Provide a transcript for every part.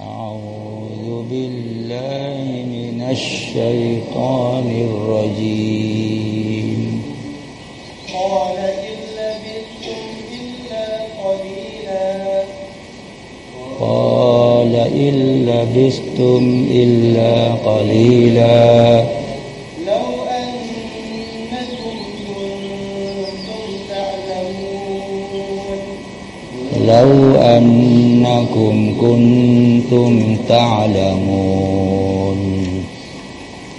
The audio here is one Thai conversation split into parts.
أعوذ بالله من الشيطان الرجيم. قال إن لبثتم إلا قليلا. قال إن لبثتم إلا قليلا. لو أنكم كنتم تعلمون.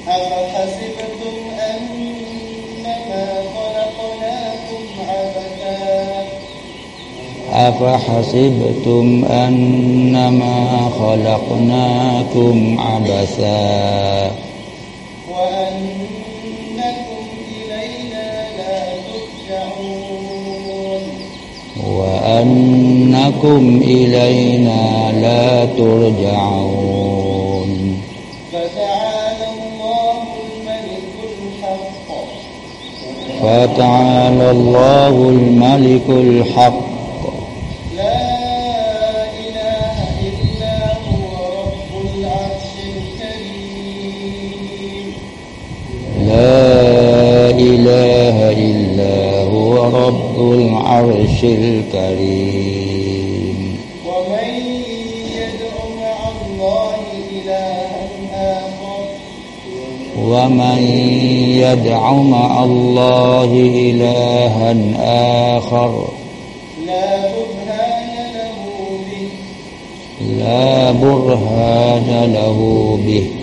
أفحسبتم أنما خلقناكم عبثا؟ أفحسبتم أنما خلقناكم عبثا؟ وأنكم إلينا لا ترجعون. فتعالى الله الملك الحق. فتعالى الله الملك الحق. لا إله العرش الكريم. ومن يدع مع الله إلها آخر؟ ومن يدع مع الله إلها آخر؟ لا برهان له به. لا برهان له به.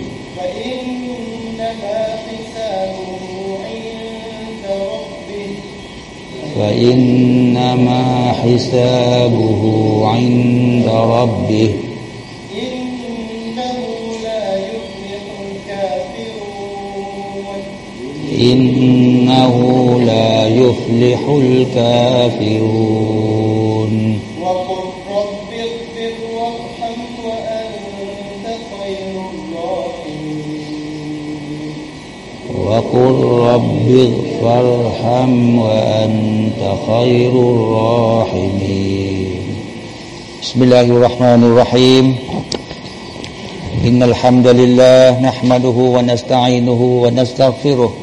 فإنما حسابه عند ربه. إنه لا يفلح الكافرون. وقل وقل رب اغفر ارحم وأنت خير الراحمين. بسم الله الرحمن الرحيم. إن الحمد لله نحمده ونستعينه ونستغفره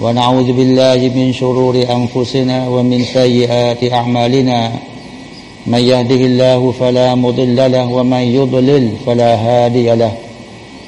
ونعوذ بالله من شرور أنفسنا ومن سيئات أعمالنا. من يهده الله فلا مضل له ومن يضلل فلا هادي له.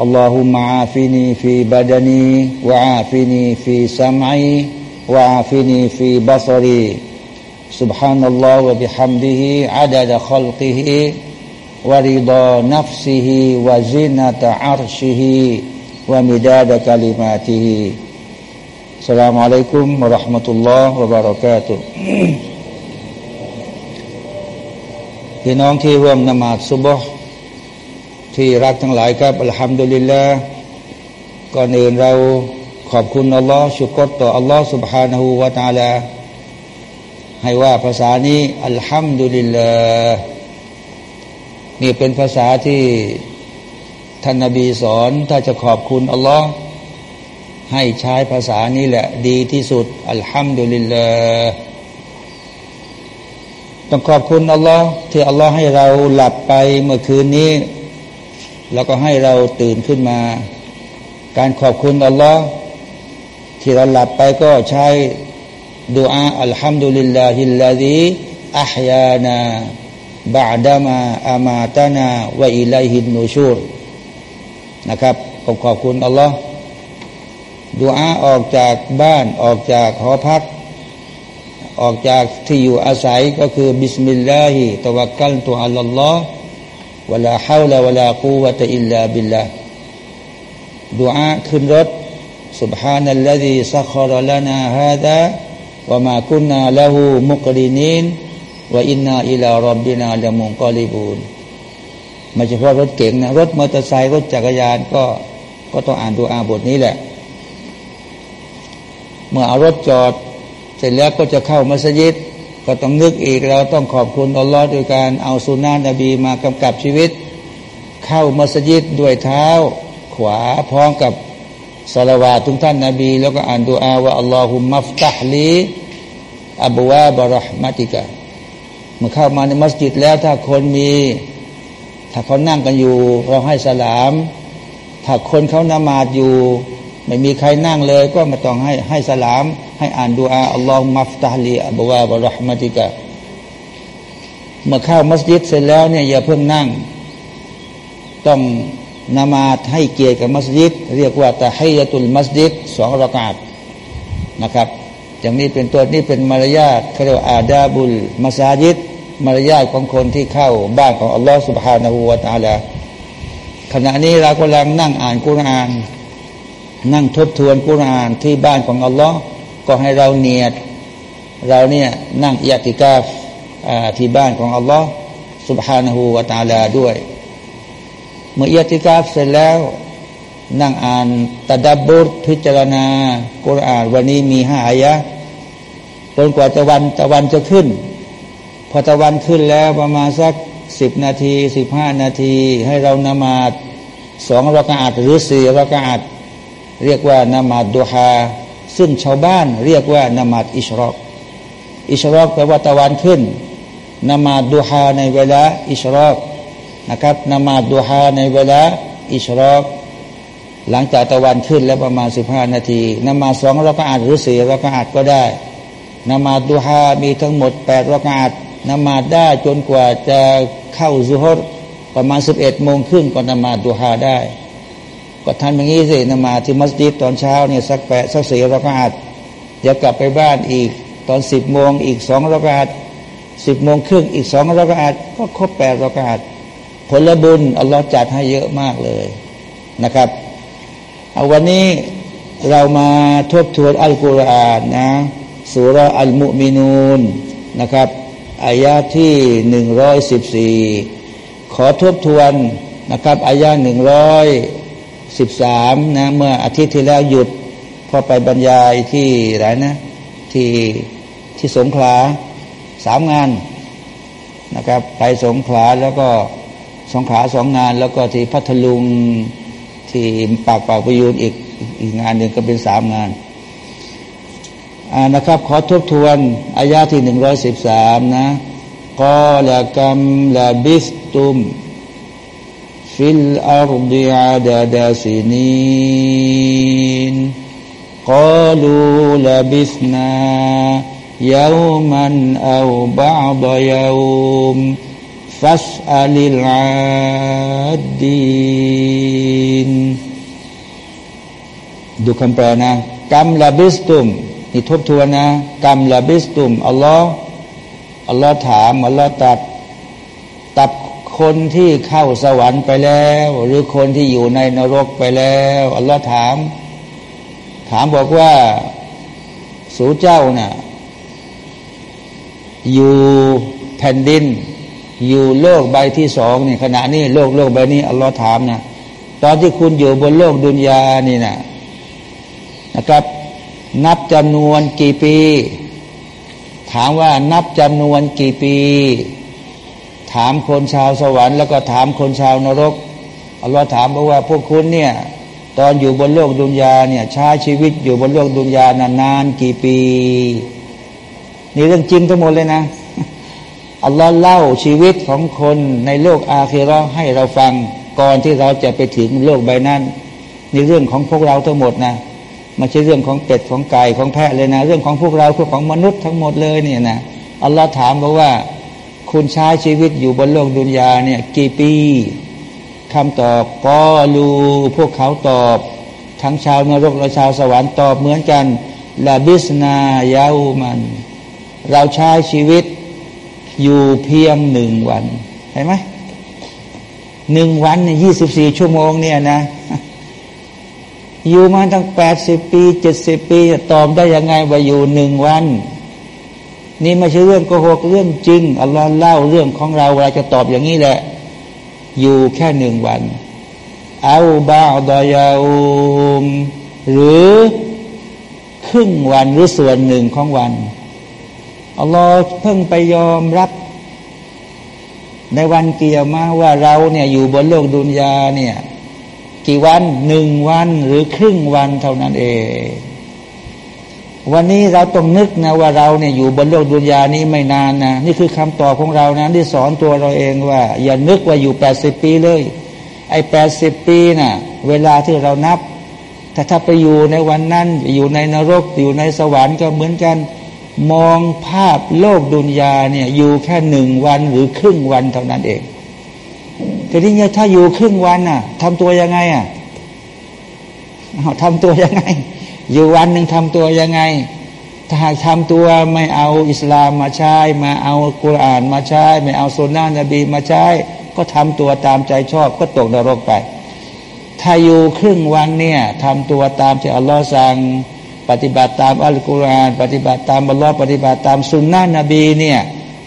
اللهم عافني في بدني وعافني في سمعي وعافني في بصري سبحان الله وبحمده عدد خلقه ورضا نفسه وزنة عرشه ومداد كلماته السلام عليكم ورحمة الله وبركاته พี่น้องที่ร่วมนมาศซุบฮ์ ที่รักทั้งหลายครับอัลฮัมดุลิลลาห์ก่อนอื่นเราขอบคุณอัลลอฮ์ชุกรต่ออัลลอฮ์ سبحانه และ تعالى ให้ว่าภาษานี้อัลฮัมดุลิลลาห์นี่เป็นภาษาที่ท่านนบีสอน ถ้าจะขอบคุณอัลลอฮ์ให้ใช้ภาษานี้แหละ ดีที่สุดอัลฮัมดุลิลลาห์ต้องขอบคุณอัลลอฮ์ที่อัลลอฮ์ให้เราหลับไปเมื่อคืนนี้ แล้วก็ให้เราตื่นขึ้นมา การขอบคุณอัลลอฮ์ที่เราหลับไปก็ใช้ดูอาอัลฮัมดุลิลลาฮิลลาฮิอัฮยานาบาดามาอามาตานาวะอิลัยฮินนูชูรนะครับขอบขอบคุณอัลลอฮ์ดูอาออกจากบ้านออกจากหอพัก ออกจากที่อยู่อาศัยก็คือบิสมิลลาฮิตวกัลตุอัลลอฮ์ วะลาฮาวลาวะลากูวะตะอิลลาบิลลาดูอาขึ้นรถ سبحان الذي سخر لنا هذا وما كنا له مقرنين وإنا إلى ربنا لمنقلبون ไม่เฉพาะรถเก๋งนะรถมอเตอร์ไซค์รถจักรยานก็ก็ต้องอ่านดูอาบทนี้แหละ เมื่อเอารถจอด เสร็จแล้วก็จะเข้ามัสยิด ก็ต้องนึกอีกเราต้องขอบคุณอัลลอฮ์โดยการเอาสุนานะบีมากำกับชีวิต เข้ามัสยิดด้วยเท้า ขวาพร้อมกับสลาวาทุกท่านนาบี แล้วก็อ่านดูอาว่าอัลลอฮุมัฟตัฮลีอับวาบารห์มาติกะเมื่อเข้ามาในมัสยิดแล้วถ้าคนมี ถ้าเขานั่งกันอยู่ เราให้สลาม ถ้าคนเขานมาดอยู่ ไม่มีใครนั่งเลยก็มาต้องให้ให้สลาม ให้อ่านดูอาอัลลอฮุมัฟตัฮลีอับวาบรหมติกะเมื่อเข้ามัสยิดเสร็จแล้วเนี่ยอย่าเพิ่งนั่ง ต้องนมาให้เกียรติกับมัสยิด เรียกว่าตะให้ยตุลมัสยิดสองรากาศนะครับ อย่างนี้เป็นตัวนี้เป็นมารยาทเขาเรียกว่าอาดาบุลมัสยิดมารยาทของคนที่เข้าบ้านของอัลลอฮฺสุบฮานาหูวาตาลาขณะนี้เรากำลังนั่งอ่านกุรอาน นั่งทบทวนกุรอานที่บ้านของอัลลอฮ์ก็ให้เราเนียด เราเนี่ยนั่งยติกาฟที่บ้านของอัลลอฮ์สุบฮานาหูวาตาลาด้วย เมื่ออียติกาฟเสร็จแล้ว นั่งอ่านตะดับบุตพิจารณากุรอานวันนี้มีห้าอายะจนกว่าตะวันตะวันจะขึ้น พอตะวันขึ้นแล้วประมาณสักสิบนาทีสิบห้านาที ให้เรานมาดสองรักอาดหรือสี่รักอาด เรียกว่านมาดดูฮาซึ่งชาวบ้านเรียกว่านมาดอิชรอกอิชรอกแปลว่าตะวันขึ้นนมาดดูฮาในเวลาอิชรอกนะครับนมาดูฮาในเวลาอิชรอกหลังจากตะวันขึ้นแล้วประมาณสิบห้านาทีนมาสองเรักอาดหรือสี่เรักอาดก็ได้นมาดูฮามีทั้งหมดแปดรักอาดนมาได้จนกว่าจะเข้าซุฮรประมาณสิบเอ็ดโมงครึ่งก็นมาดูฮาได้ ก็ทำอย่างนี้สินมาที่มัสยิดตอนเช้าเนี่ยสักแปดสักสี่รักอาดเดี๋ยวกลับไปบ้านอีกตอนสิบโมงอีกสองรักอาดสิบโมงครึ่งอีกสองรักอาดก็ครบแปดรักอาดผลบุญอัลลอฮ์จัดให้เยอะมากเลยนะครับเอาวันนี้เรามาทบทวนอัลกุรอานนะสุรอัลมุมินูนนะครับอายาที่หนึ่งร้อยสิบสี่ขอทบทวนนะครับอายาหนึ่งร้อย สิบสามนะเมื่ออาทิตย์ที่แล้วหยุดพอไปบรรยายที่ไหนนะที่ที่สงขลาสามงานนะครับ ไปสงขลาแล้วก็สงขาสองงาน แล้วก็ที่พัทลุงที่ปากปากประยูนอีกอีกงานหนึ่งก็เป็นสามงานอ่านะครับ ขอทบทวนอายาที่หนึ่งร้อยสิบสามนะกอละกัมลาบิสตุม ฟิลอาร์ดิอาดาดาซินีนกาลูลาบิสนา يوما أو بعض يوم فاسأل العادين ดูคำแปลนะกัมลาบิสตุมนี่ทบทวนนะกัมลาบิสตุมอัลลอฮ์อัลลอฮ์ถามอัลลอฮ์ตัดตับ คนที่เข้าสวรรค์ไปแล้ว หรือคนที่อยู่ในนรกไปแล้วอัลลอฮ์ถาม ถามบอกว่าสูเจ้านะ่ะอยู่แผ่นดิน อยู่โลกใบที่สองนี่ขณะนี้โลกโลกใบนี้อัลลอฮ์ถามนะตอนที่คุณอยู่บนโลกดุนยานี่นะนะครับ นับจำนวนกี่ปี ถามว่านับจำนวนกี่ปี ถามคนชาวสวรรค์แล้วก็ถามคนชาวนรกอัลลอฮ์ถามบอกว่าพวกคุณเนี่ยตอนอยู่บนโลกดุนยาเนี่ยใช้ชีวิตอยู่บนโลกดุนยานานๆกี่ปี นี่เรื่องจริงทั้งหมดเลยนะอัลลอฮ์เล่าชีวิตของคนในโลกอาคีรอให้เราฟังก่อนที่เราจะไปถึงโลกใบนั้นนี่เรื่องของพวกเราทั้งหมดนะไม่ใช่เรื่องของเป็ดของไก่ของแพะเลยนะ เรื่องของพวกเราคือของมนุษย์ทั้งหมดเลยเนี่ยนะอัลลอฮ์ถามบอกว่า คุณใช้ชีวิตอยู่บนโลกดุนยาเนี่ย กี่ปีคำตอบก็รู้พวกเขาตอบ ทั้งชาวนรกและชาวสวรรค์ตอบเหมือนกันลาบิสนายามัน เราใช้ชีวิตอยู่เพียงหนึ่งวันเห็นไหมหนึ่งวันเนี่ยยี่สิบสี่ชั่วโมงเนี่ยนะ อยู่มาตั้งแปดสิบปีเจ็ดสิบปีตอบได้ยังไงว่าอยู่หนึ่งวัน นี่ไม่ใช่เรื่องโกหกเรื่องจริงอัลลอฮ์เล่าเรื่องของเราเราจะตอบอย่างนี้แหละ อยู่แค่หนึ่งวันเอาบาดอยาอุมหรือครึ่งวันหรือส่วนหนึ่งของวันอัลลอฮ์เพิ่งไปยอมรับ ในวันเกียรมาว่าเราเนี่ยอยู่บนโลกดุนยาเนี่ย กี่วันหนึ่งวันหรือครึ่งวันเท่านั้นเอง วันนี้เราต้องนึกนะว่าเราเนี่ยอยู่บนโลกดุนยานี้ไม่นานนะนี่คือคำตอบของเรานะที่สอนตัวเราเองว่า อย่านึกว่าอยู่แปดสิบปีเลย ไอ้แปดสิบปีนะ่ะ เวลาที่เรานับถ้าถ้าไปอยู่ในวันนั้น อยู่ในนรกอยู่ในสวรรค์ก็เหมือนกัน มองภาพโลกดุนยาเนี่ย อยู่แค่หนึ่งวันหรือครึ่งวันเท่านั้นเองแต่ที่เนี่ยถ้าอยู่ครึ่งวันน่ะทำตัวยังไงอะทำตัวยังไง อยู่วันหนึ่งทำตัวยังไง ถ้าหากทำตัวไม่เอาอิสลามมาใช้มาเอากุรอานมาใช้ไม่เอาสุนนะนบีมาใช้ ก็ทำตัวตามใจชอบก็ตกนรกไป ถ้าอยู่ครึ่งวันเนี่ยทำตัวตามที่อัลลอฮ์สั่งปฏิบัติตามอัลกุรอาน ปฏิบัติตามบัลลอฮ์ปฏิบัติตามสุนนะนบีเนี่ย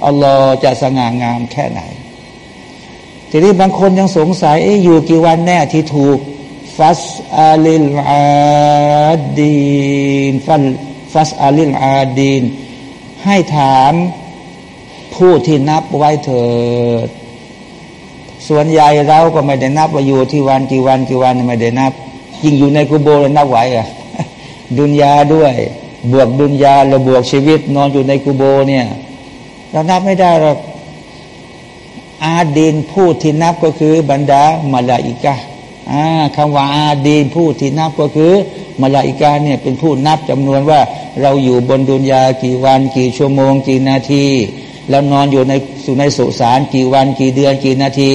อัลลอฮ์จะสง่างามแค่ไหน ทีนี้บางคนยังสงสัยเอ๊อยู่กี่วันแน่ที่ถูก ฟัสอาลิลอาดีนฟันฟัสอาลิลอาดีนให้ถามผู้ที่นับไว้เถิด ส่วนใหญ่เราก็ไม่ได้นับว่าอยู่ที่วันกี่วันกี่วันไม่ได้นับ ยิ่งอยู่ในกุโบเรานับไหวอะดุนยาด้วย บวกดุนยาเราบวกชีวิต นอนอยู่ในกุโบเนี่ย เรานับไม่ได้หรอกอาดีนผู้ที่นับก็คือบรรดามาลาอิกะอ่า คำว่าอาดีนผู้ที่นับก็คือมาลาอิกาเนี่ยเป็นผู้นับจำนวนว่าเราอยู่บนดุนยากี่วัน กี่ชั่วโมง กี่นาที แล้วนอนอยู่ในสุในสุสานกี่วัน กี่เดือน กี่นาที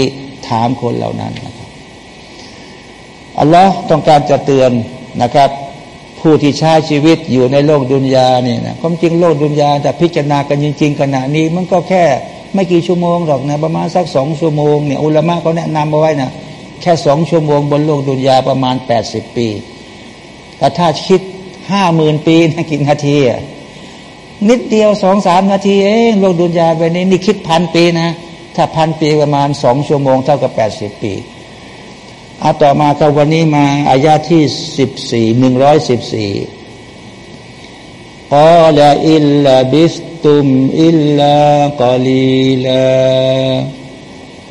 ถามคนเหล่านั้นนะครับอัลลอฮ์ต้องการจะเตือนนะครับ ผู้ที่ใช้ชีวิตอยู่ในโลกดุนยาเนี่ยนะความจริงโลกดุนยาแต่พิจารณากันจริง ๆ ขณะนี้มันก็แค่ไม่กี่ชั่วโมงหรอกนะประมาณสักสองชั่วโมงเนี่ยอุลามะเขาแนะนำเอาไว้นะ แค่สองชั่วโมงบนโลกดุนยาประมาณแปดสิบปี แต่ถ้าคิดห้าหมื่นปีนะกี่นาทีอะนิดเดียวสองสามนาทีเองโลกดุนยาไปนี้นี่คิดพันปีนะ ถ้าพันปีประมาณสองชั่วโมงเท่ากับแปดสิบปีอาต่อมาครับวันนี้มาอายาที่สิบสี่หนึ่งร้อยสิบสี่กอลอิลลาบิสตุมอิลลากอลีลา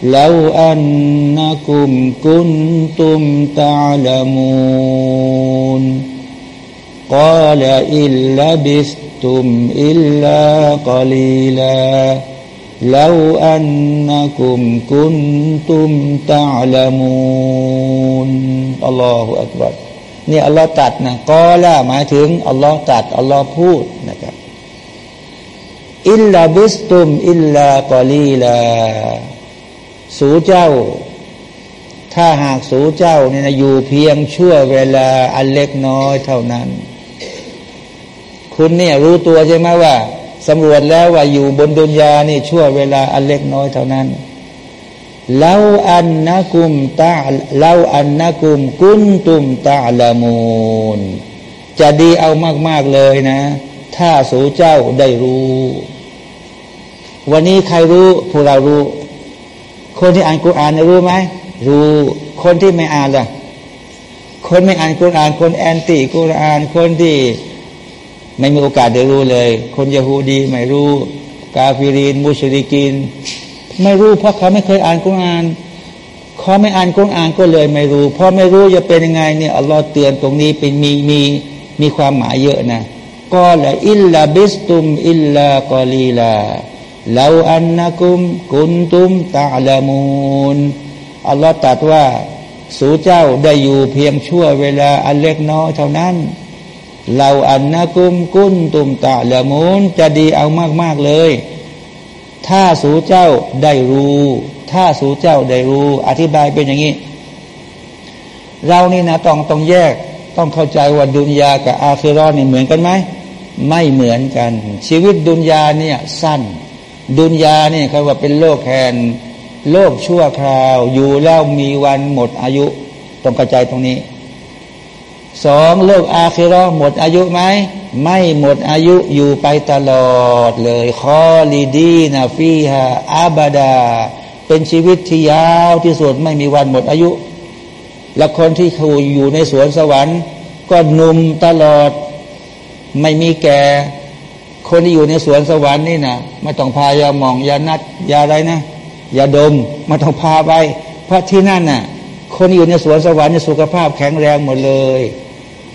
لو أنكم كنتم تعلمون قال إن لبثتم إلا قليلا لو أنكم كنتم تعلمون الله أكبر นี่อัลลอฮ์ตัดนะกอละหมายถึงอัลลอฮ์ตัดอัลลอฮ์พูดนะครับอิลลาบิสตุมอิลลากอลีลา สูเจ้า ถ้าหากสูเจ้าเนี่ยนะอยู่เพียงชั่วเวลาอันเล็กน้อยเท่านั้น คุณเนี่ยรู้ตัวใช่ไหมว่าสำรวจแล้วว่าอยู่บนดุนยานี่ชั่วเวลาอันเล็กน้อยเท่านั้นเล่าอันนักุมตาเล่าอันนักุมกุนตุมตาละมูนจะดีเอามาก ๆ เลยนะ ถ้าสูเจ้าได้รู้ วันนี้ใครรู้พวกเรารู้ คนที่อ่านกุรอานรู้ไหมรู้คนที่ไม่อ่านล่ะ คนไม่อ่านกุรอาน คนแอนตี้กุรอาน คนที่ไม่มีโอกาสได้รู้เลย คนยะฮูดีไม่รู้ كافرين مشركين ไม่รู้เพราะเขาไม่เคยอ่านกุรอานเขาไม่อ่านกุรอานก็เลยไม่รู้ เพราะไม่รู้จะเป็นยังไงเนี่ยอัลลอฮ์เตือนตรงนี้เป็นมีมีมีความหมายเยอะนะقال إن لبثتم إلا قليلا لو أنكم كنتم تعلمون อัลลอฮ์ตรัสว่า สู่เจ้าได้อยู่เพียงชั่วเวลาอันเล็กน้อยเท่านั้นเราอันนะกุมกุนตุมตะละมูนจะดีเอามาก ๆ เลย ถ้าสูเจ้าได้รู้ ถ้าสูเจ้าได้รู้ อธิบายเป็นอย่างนี้ เรานี่นะต้องต้องแยก ต้องเข้าใจว่าดุนยากับอาคิรอนนี่เหมือนกันไหมไม่เหมือนกัน ชีวิตดุนยาเนี่ยสั้น ดุนยาเนี่ยเขาว่าเป็นโลกแห่งโลกชั่วคราว อยู่แล้วมีวันหมดอายุต้องเข้าใจตรงนี้สองโลกอาคิรอหมดอายุไหมไม่หมดอายุอยู่ไปตลอดเลยคอลีดีนาฟีฮาอาบาดา เป็นชีวิตที่ยาวที่สุดไม่มีวันหมดอายุ และคนที่เขาอยู่ในสวนสวรรค์ ก็นุ่มตลอด ไม่มีแก่ คนที่อยู่ในสวนสวรรค์นี่นะไม่ต้องพายาหมองยานัดยาอะไรนะยาดมไม่ต้องพาไปเพราะที่นั่นน่ะ คนอยู่ในสวนสวรรค์สุขภาพแข็งแรงหมดเลย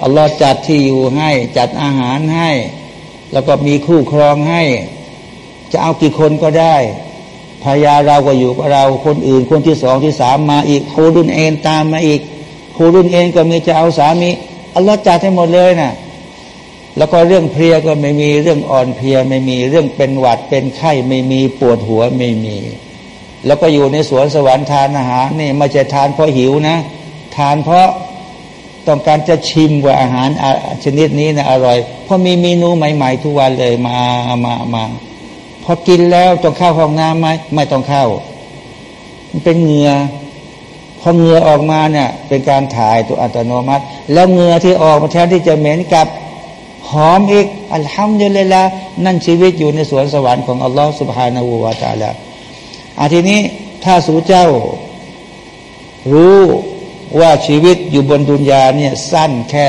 อัลลอฮ์จัดที่อยู่ให้ จัดอาหารให้ แล้วก็มีคู่ครองให้ จะเอากี่คนก็ได้ภรรยาเราก็อยู่กับเราคนอื่นคนที่สองที่สามมาอีกโฮดุนเอนตามมาอีกโฮดุนเอนก็มีจะเอาสามีอัลลอฮ์จัดให้หมดเลยนะ่ะ แล้วก็เรื่องเพลียก็ไม่มีเรื่องอ่อนเพลียไม่มีเรื่องเป็นหวัดเป็นไข้ไม่มีปวดหัวไม่มี แล้วก็อยู่ในสวนสวรรค์ทานอาหารนี่ไม่ใช่ทานเพราะหิวนะ ทานเพราะต้องการจะชิมว่าอาหารชนิดนี้นะอร่อย เพราะมีเมนูใหม่ ๆ ทุกวันเลยมามามาพอกินแล้วต้องเข้าห้องน้ำไหมไม่ต้องเข้า มันเป็นเหงื่อพอเหงื่อออกมาเนี่ยเป็นการถ่ายตัวอัตโนมัติ แล้วเหงื่อที่ออกมาแทนที่จะเหม็นกับ หอมอีกอัลฮัมดุลิลละนั่นชีวิตอยู่ในสวนสวรรค์ของอัลลอฮฺสุบฮานาอูวาตาละอาทีนี้ถ้าสูเจ้า รู้ว่าชีวิตอยู่บนดุนยาเนี่ยสั้นแค่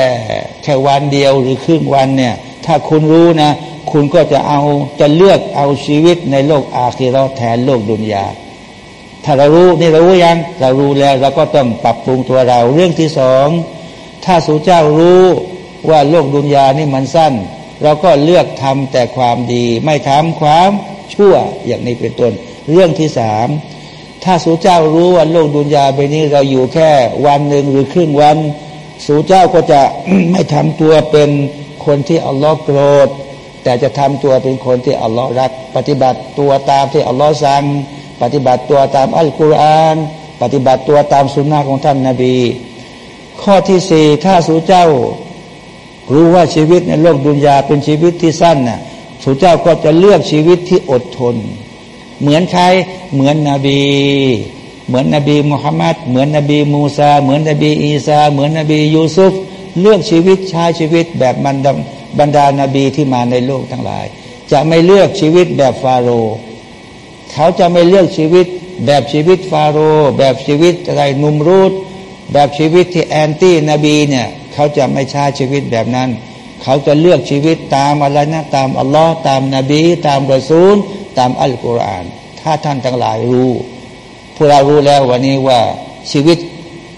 แค่วันเดียวหรือครึ่งวันเนี่ย ถ้าคุณรู้นะ คุณก็จะเอาจะเลือกเอาชีวิตในโลกอาคีรอแทนโลกดุนยา ถ้าเรารู้นี่เรารู้ยังเรารู้แล้วเราก็ต้องปรับปรุงตัวเรา เรื่องที่สอง ถ้าสูเจ้ารู้ ว่าโลกดุนยานี่มันสั้น เราก็เลือกทำแต่ความดี ไม่ทำความชั่วอย่างนี้เป็นต้น เรื่องที่สามถ้าสูเจ้ารู้ว่าโลกดุนยาไปนี้เราอยู่แค่วันหนึ่งหรือครึ่งวัน สูเจ้าก็จะไม่ทำตัวเป็นคนที่อัลลอฮ์โกรธ แต่จะทำตัวเป็นคนที่อัลลอฮ์รัก ปฏิบัติตัวตามที่อัลลอฮ์สั่งปฏิบัติตัวตามอัลกุรอานปฏิบัติตัวตามสุนนะของท่านนาบี ข้อที่สี่ถ้าสูเจ้า รู้ว่าชีวิตในโลกดุนยาเป็นชีวิตที่สั้นน่ะสูเจ้าก็จะเลือกชีวิตที่อดทน เหมือนใครเหมือนนบี เหมือนนบีมุฮัมมัดเหมือนนบีมูซา เหมือนนบีอีสาเหมือนนบียูซุฟเลือกชีวิตใช้ชีวิตแบบบรรดาบรรดานาบีที่มาในโลกทั้งหลาย จะไม่เลือกชีวิตแบบฟาโรห์เขาจะไม่เลือกชีวิตแบบชีวิตฟาโรห์แบบชีวิตอะไรนุมรูดแบบชีวิตที่ anti นบีเนี่ย เขาจะไม่ใช้ชีวิตแบบนั้น เขาจะเลือกชีวิตตามอะไรนะตามอัลลอฮ์ตามนบี ตามรอซูล ตามอัลกุรอาน ถ้าท่านทั้งหลายรู้พวกเรารู้แล้ววันนี้ว่าชีวิต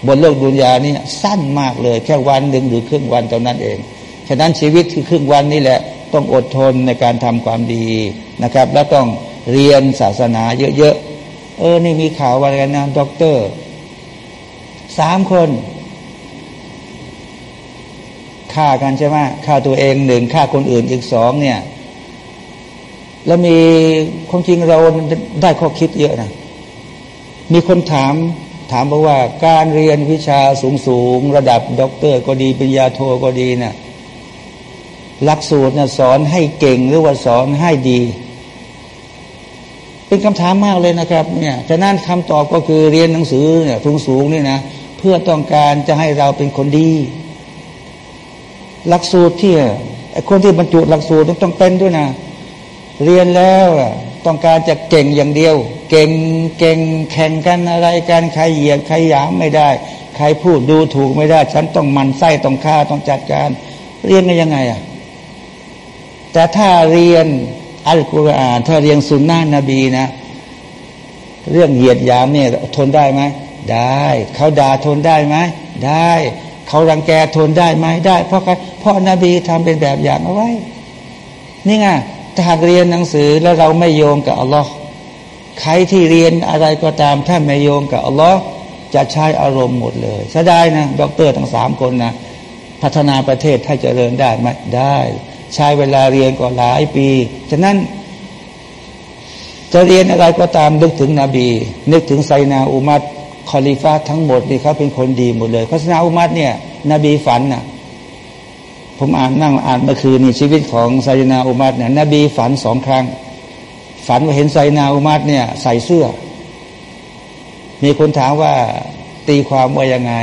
บนโลกดุนยานี่สั้นมากเลย แค่วันหนึ่งหรือครึ่งวันเท่านั้นเองฉะนั้นชีวิตคือครึ่งวันนี่แหละต้องอดทนในการทำความดีนะครับ แล้วต้องเรียนศาสนาเยอะๆเออนี่มีข่าวอะไรกันนะด็อกเตอร์สามคน ฆ่ากันใช่ไหมฆ่าตัวเองหนึ่งฆ่าคนอื่นอีกสองเนี่ย แล้วมีความจริงเราได้ข้อคิดเยอะนะมีคนถามถามบอกว่าการเรียนวิชาสูงสูงระดับด็อกเตอร์ก็ดีปริญญาโทก็ดีนะ่ะหลักสูตรนะสอนให้เก่งหรือว่าสอนให้ดี เป็นคำถามมากเลยนะครับเนี่ยฉะนั้นคำตอบก็คือเรียนหนังสือเนี่ยสูงสูงนี่นะเพื่อต้องการจะให้เราเป็นคนดี หลักสูตรที่ไอ้คนที่บรรจุหลักสูตรต้องเป็นด้วยนะ เรียนแล้วต้องการจะเก่งอย่างเดียว เก่งเก่งแข่งกันอะไรกันใครเหยียดใครหยามไม่ได้ ใครพูดดูถูกไม่ได้ ฉันต้องมันไส้ต้องฆ่าต้องจัดการ เรียนกันยังไงอะแต่ถ้าเรียนอัลกุรอาน ถ้าเรียนสุนนะนบีนะ เรื่องเหยียดหยามเนี่ยทนได้ไหมได้ เขาด่าทนได้ไหมได้ เขารังแกทนได้ไหมได้ เพราะเพราะนบีทำเป็นแบบอย่างเอาไว้ นี่ไงถ้าหากเรียนหนังสือแล้วเราไม่โยงกับอัลลอฮ์ใครที่เรียนอะไรก็ตามถ้าไม่โยงกับอัลลอฮ์จะใช้อารมณ์หมดเลยเสียดายนะด็อกเตอร์ทั้งสามคนนะพัฒนาประเทศให้เจริญได้ไหมได้ ใช้เวลาเรียนก็หลายปีฉะนั้นจะเรียนอะไรก็ตามนึกถึงนบี นึกถึงไซนาอุมัด คอลิฟ้าทั้งหมดนี่เขาเป็นคนดีหมดเลยพัฒนาอุมัดเนี่ย นบีฝันนะผมอ่านนั่งอ่านเมื่อคืนนี่ชีวิตของไซนาอุมัดเนี่ยนบีฝันสองครั้ง ฝันว่าเห็นไซนาอุมัดเนี่ย ใส่เสื้อ มีคนถามว่าตีความว่ายังไง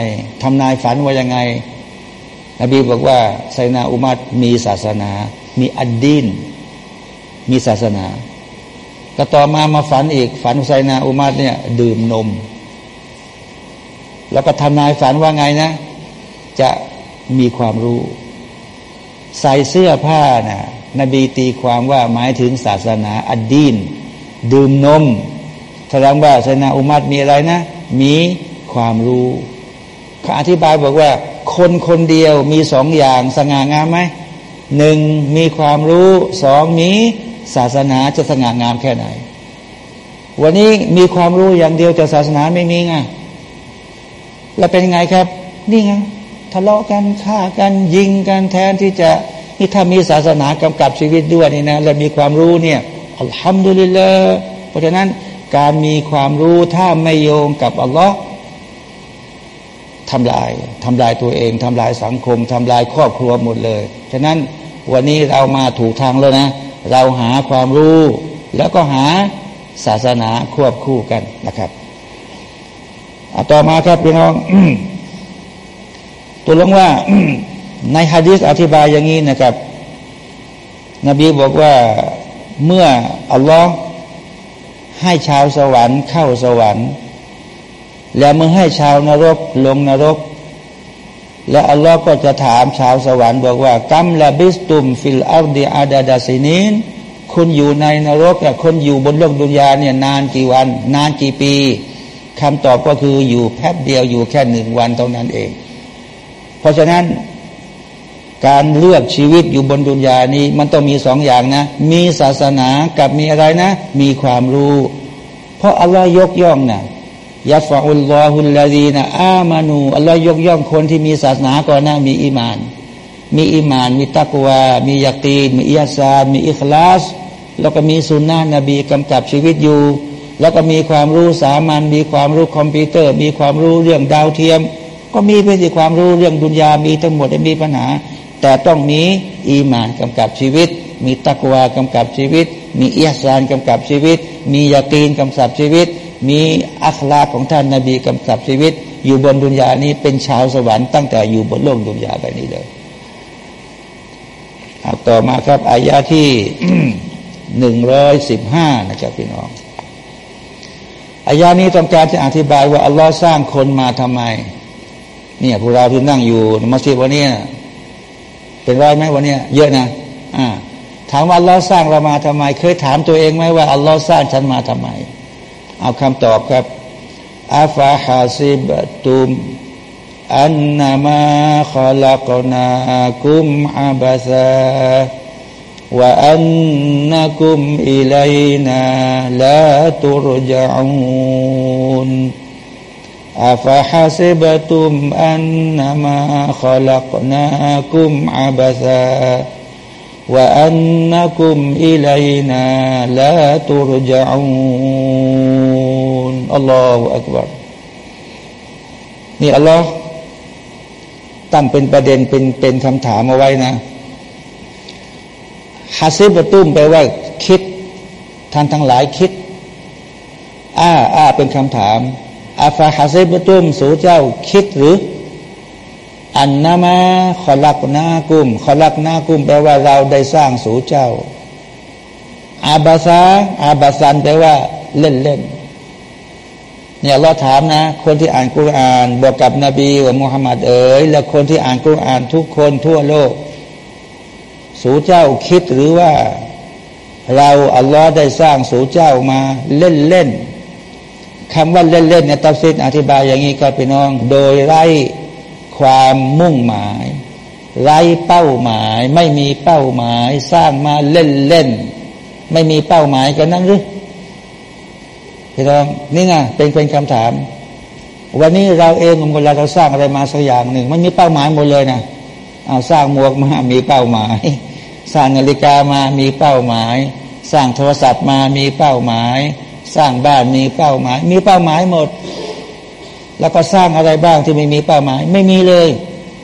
ทำนายฝันว่ายังไง นบีบอกว่าไซนาอุมัดมีศาสนา มีอัดดินมีศาสนาก็ต่อมามาฝันอีกฝันไซนาอุมัดเนี่ย ดื่มนม แล้วก็ทำนายฝันว่าไงนะ จะมีความรู้ ใส่เสื้อผ้านะ่ะนบีตีความว่าหมายถึงศาสนาอัดดีน ดื่มนมแสดงว่าศาสนาอุมัดมีอะไรนะ มีความรู้เขาอธิบายบอกว่า คนคนเดียวมีสองอย่างสง่างามไหมหนึ่งมีความรู้สองมีศาสนาจะสง่างามแค่ไหน วันนี้มีความรู้อย่างเดียวแต่ศาสนาไม่มีไง แล้วเป็นไงครับ นี่ไงทะเลาะกันฆ่ากันยิงกันแทนที่จะนี่ถ้ามีศาสนากำกับชีวิตด้วยนี่นะและมีความรู้เนี่ยอัลฮัมดุลิลละเพราะฉะนั้นการมีความรู้ถ้าไม่โยงกับอัลลอฮ์ทำลายทำลายตัวเองทำลายสังคมทำลายครอบครัวหมดเลย ฉะนั้นวันนี้เรามาถูกทางแล้วนะ เราหาความรู้ แล้วก็หาศาสนาควบคู่กันนะครับ ต่อมาครับพี่น้องตัวลงว่าในฮะดีษอธิบายอย่างนี้นะครับ นบีบอกว่าเมื่ออัลลอฮ์ให้ชาวสวรรค์เข้าสวรรค์ แล้วเมื่อให้ชาวนรกลงนรก และอัลลอฮ์ก็จะถามชาวสวรรค์บอกว่าكم لبثتم في الأرض عدد سنين คุณอยู่ในนรกคุณอยู่บนโลกดุนยาเนี่ยนานกี่วัน นานกี่ปี คำตอบก็คืออยู่แป๊บเดียวอยู่แค่หนึ่งวันเท่านั้นเอง เพราะฉะนั้นการเลือกชีวิตอยู่บนดุนยานี้ มันต้องมีสองอย่างนะ มีศาสนากับมีอะไรนะ มีความรู้ เพราะอัลลอฮ์ยกย่องนะยัฟะอุลลอฮุลลาดีนะอามานูอัลลอฮ์ยกย่องคนที่มีศาสนาก่อนนะมีอีมาน มีอีมาน มีตักวา มียักีนมีอิยาซามีอิคลาส แล้วก็มีสุนนะนบีกำกับชีวิตอยู่ แล้วก็มีความรู้สามัญมีความรู้คอมพิวเตอร์ มีความรู้เรื่องดาวเทียม ก็มีเพื่อที่ความรู้เรื่องดุนยามีทั้งหมดไม่มีปัญหา แต่ต้องมีอีมานกำกับชีวิต มีตักวากำกับชีวิต มีเอิยสานกำกับชีวิต มียากีนกำกับชีวิต มีอัคลาของท่านนาบีกำกับชีวิต อยู่บนดุนยานี้เป็นชาวสวรรค์ตั้งแต่อยู่บนโลกดุนยาแบบนี้เลยต่อมาครับอายาที่หนึ่งร้อยสิบห้านะครับพี่น้อง อายานี้ต้องการจะอธิบายว่าอัลลอฮ์สร้างคนมาทำไม เนี่ยพวกเราที่นั่งอยู่มัสยิดวันนี้เป็นร้อยไหมวันนี้เยอะนะอ่าถามว่าอัลลอฮ์สร้างเรามาทำไม เคยถามตัวเองไหมว่าอัลลอฮ์สร้างฉันมาทำไม เอาคำตอบครับอาฟาฮาซิบตุมอันนามาขลักนาคุมอาบาซา ว่าอันนักุมอิลัยนาลาตุรจาอูน أفحسبتم أنما خلقناكم عبثا وأنكم إلينا لا ترجعون الله أكبر นี่อัลลอฮ์ตั้งเป็นประเด็นเป็นเป็นคำถามเอาไว้นะ ฮาซิบตุ้มแปลว่า คิดท่านทั้งหลายคิด อ้าอ้าเป็นคำถามอาฟาฮาเซบตุมสูเจ้าคิดหรือ อันนามาขอลักนากุมขอลักนากุมแปลว่าเราได้สร้างสูเจ้า อาบาซาอาบาซันแปลว่า เล่นเล่นเนี่ยเราถามนะ คนที่อ่านกุรอาน บอกกับนบีว่ามุฮัมมัดเอ๋ยและคนที่อ่านกุรอานทุกคนทั่วโลก สูเจ้าคิดหรือว่า เราอัลลอฮ์ได้สร้างสูเจ้ามาเล่นเล่นคำว่าเล่นๆเนี่ยตัฟซิดอธิบายอย่างนี้ก็พี่น้อง โดยไร้ความมุ่งหมาย ไร้เป้าหมาย ไม่มีเป้าหมาย สร้างมาเล่นๆไม่มีเป้าหมายกันนั่นหรือพี่น้องนี่ไงเป็นเป็นคำถาม วันนี้เราเองเวลาเราสร้างอะไรมาสักอย่างหนึ่งมันมีเป้าหมายหมดเลยนะ เอาสร้างหมวกมามีเป้าหมาย สร้างนาฬิกามามีเป้าหมาย สร้างโทรศัพท์มามีเป้าหมาย สร้างบ้านมีเป้าหมาย มีเป้าหมายหมด แล้วก็สร้างอะไรบ้างที่ไม่มีเป้าหมาย ไม่มีเลย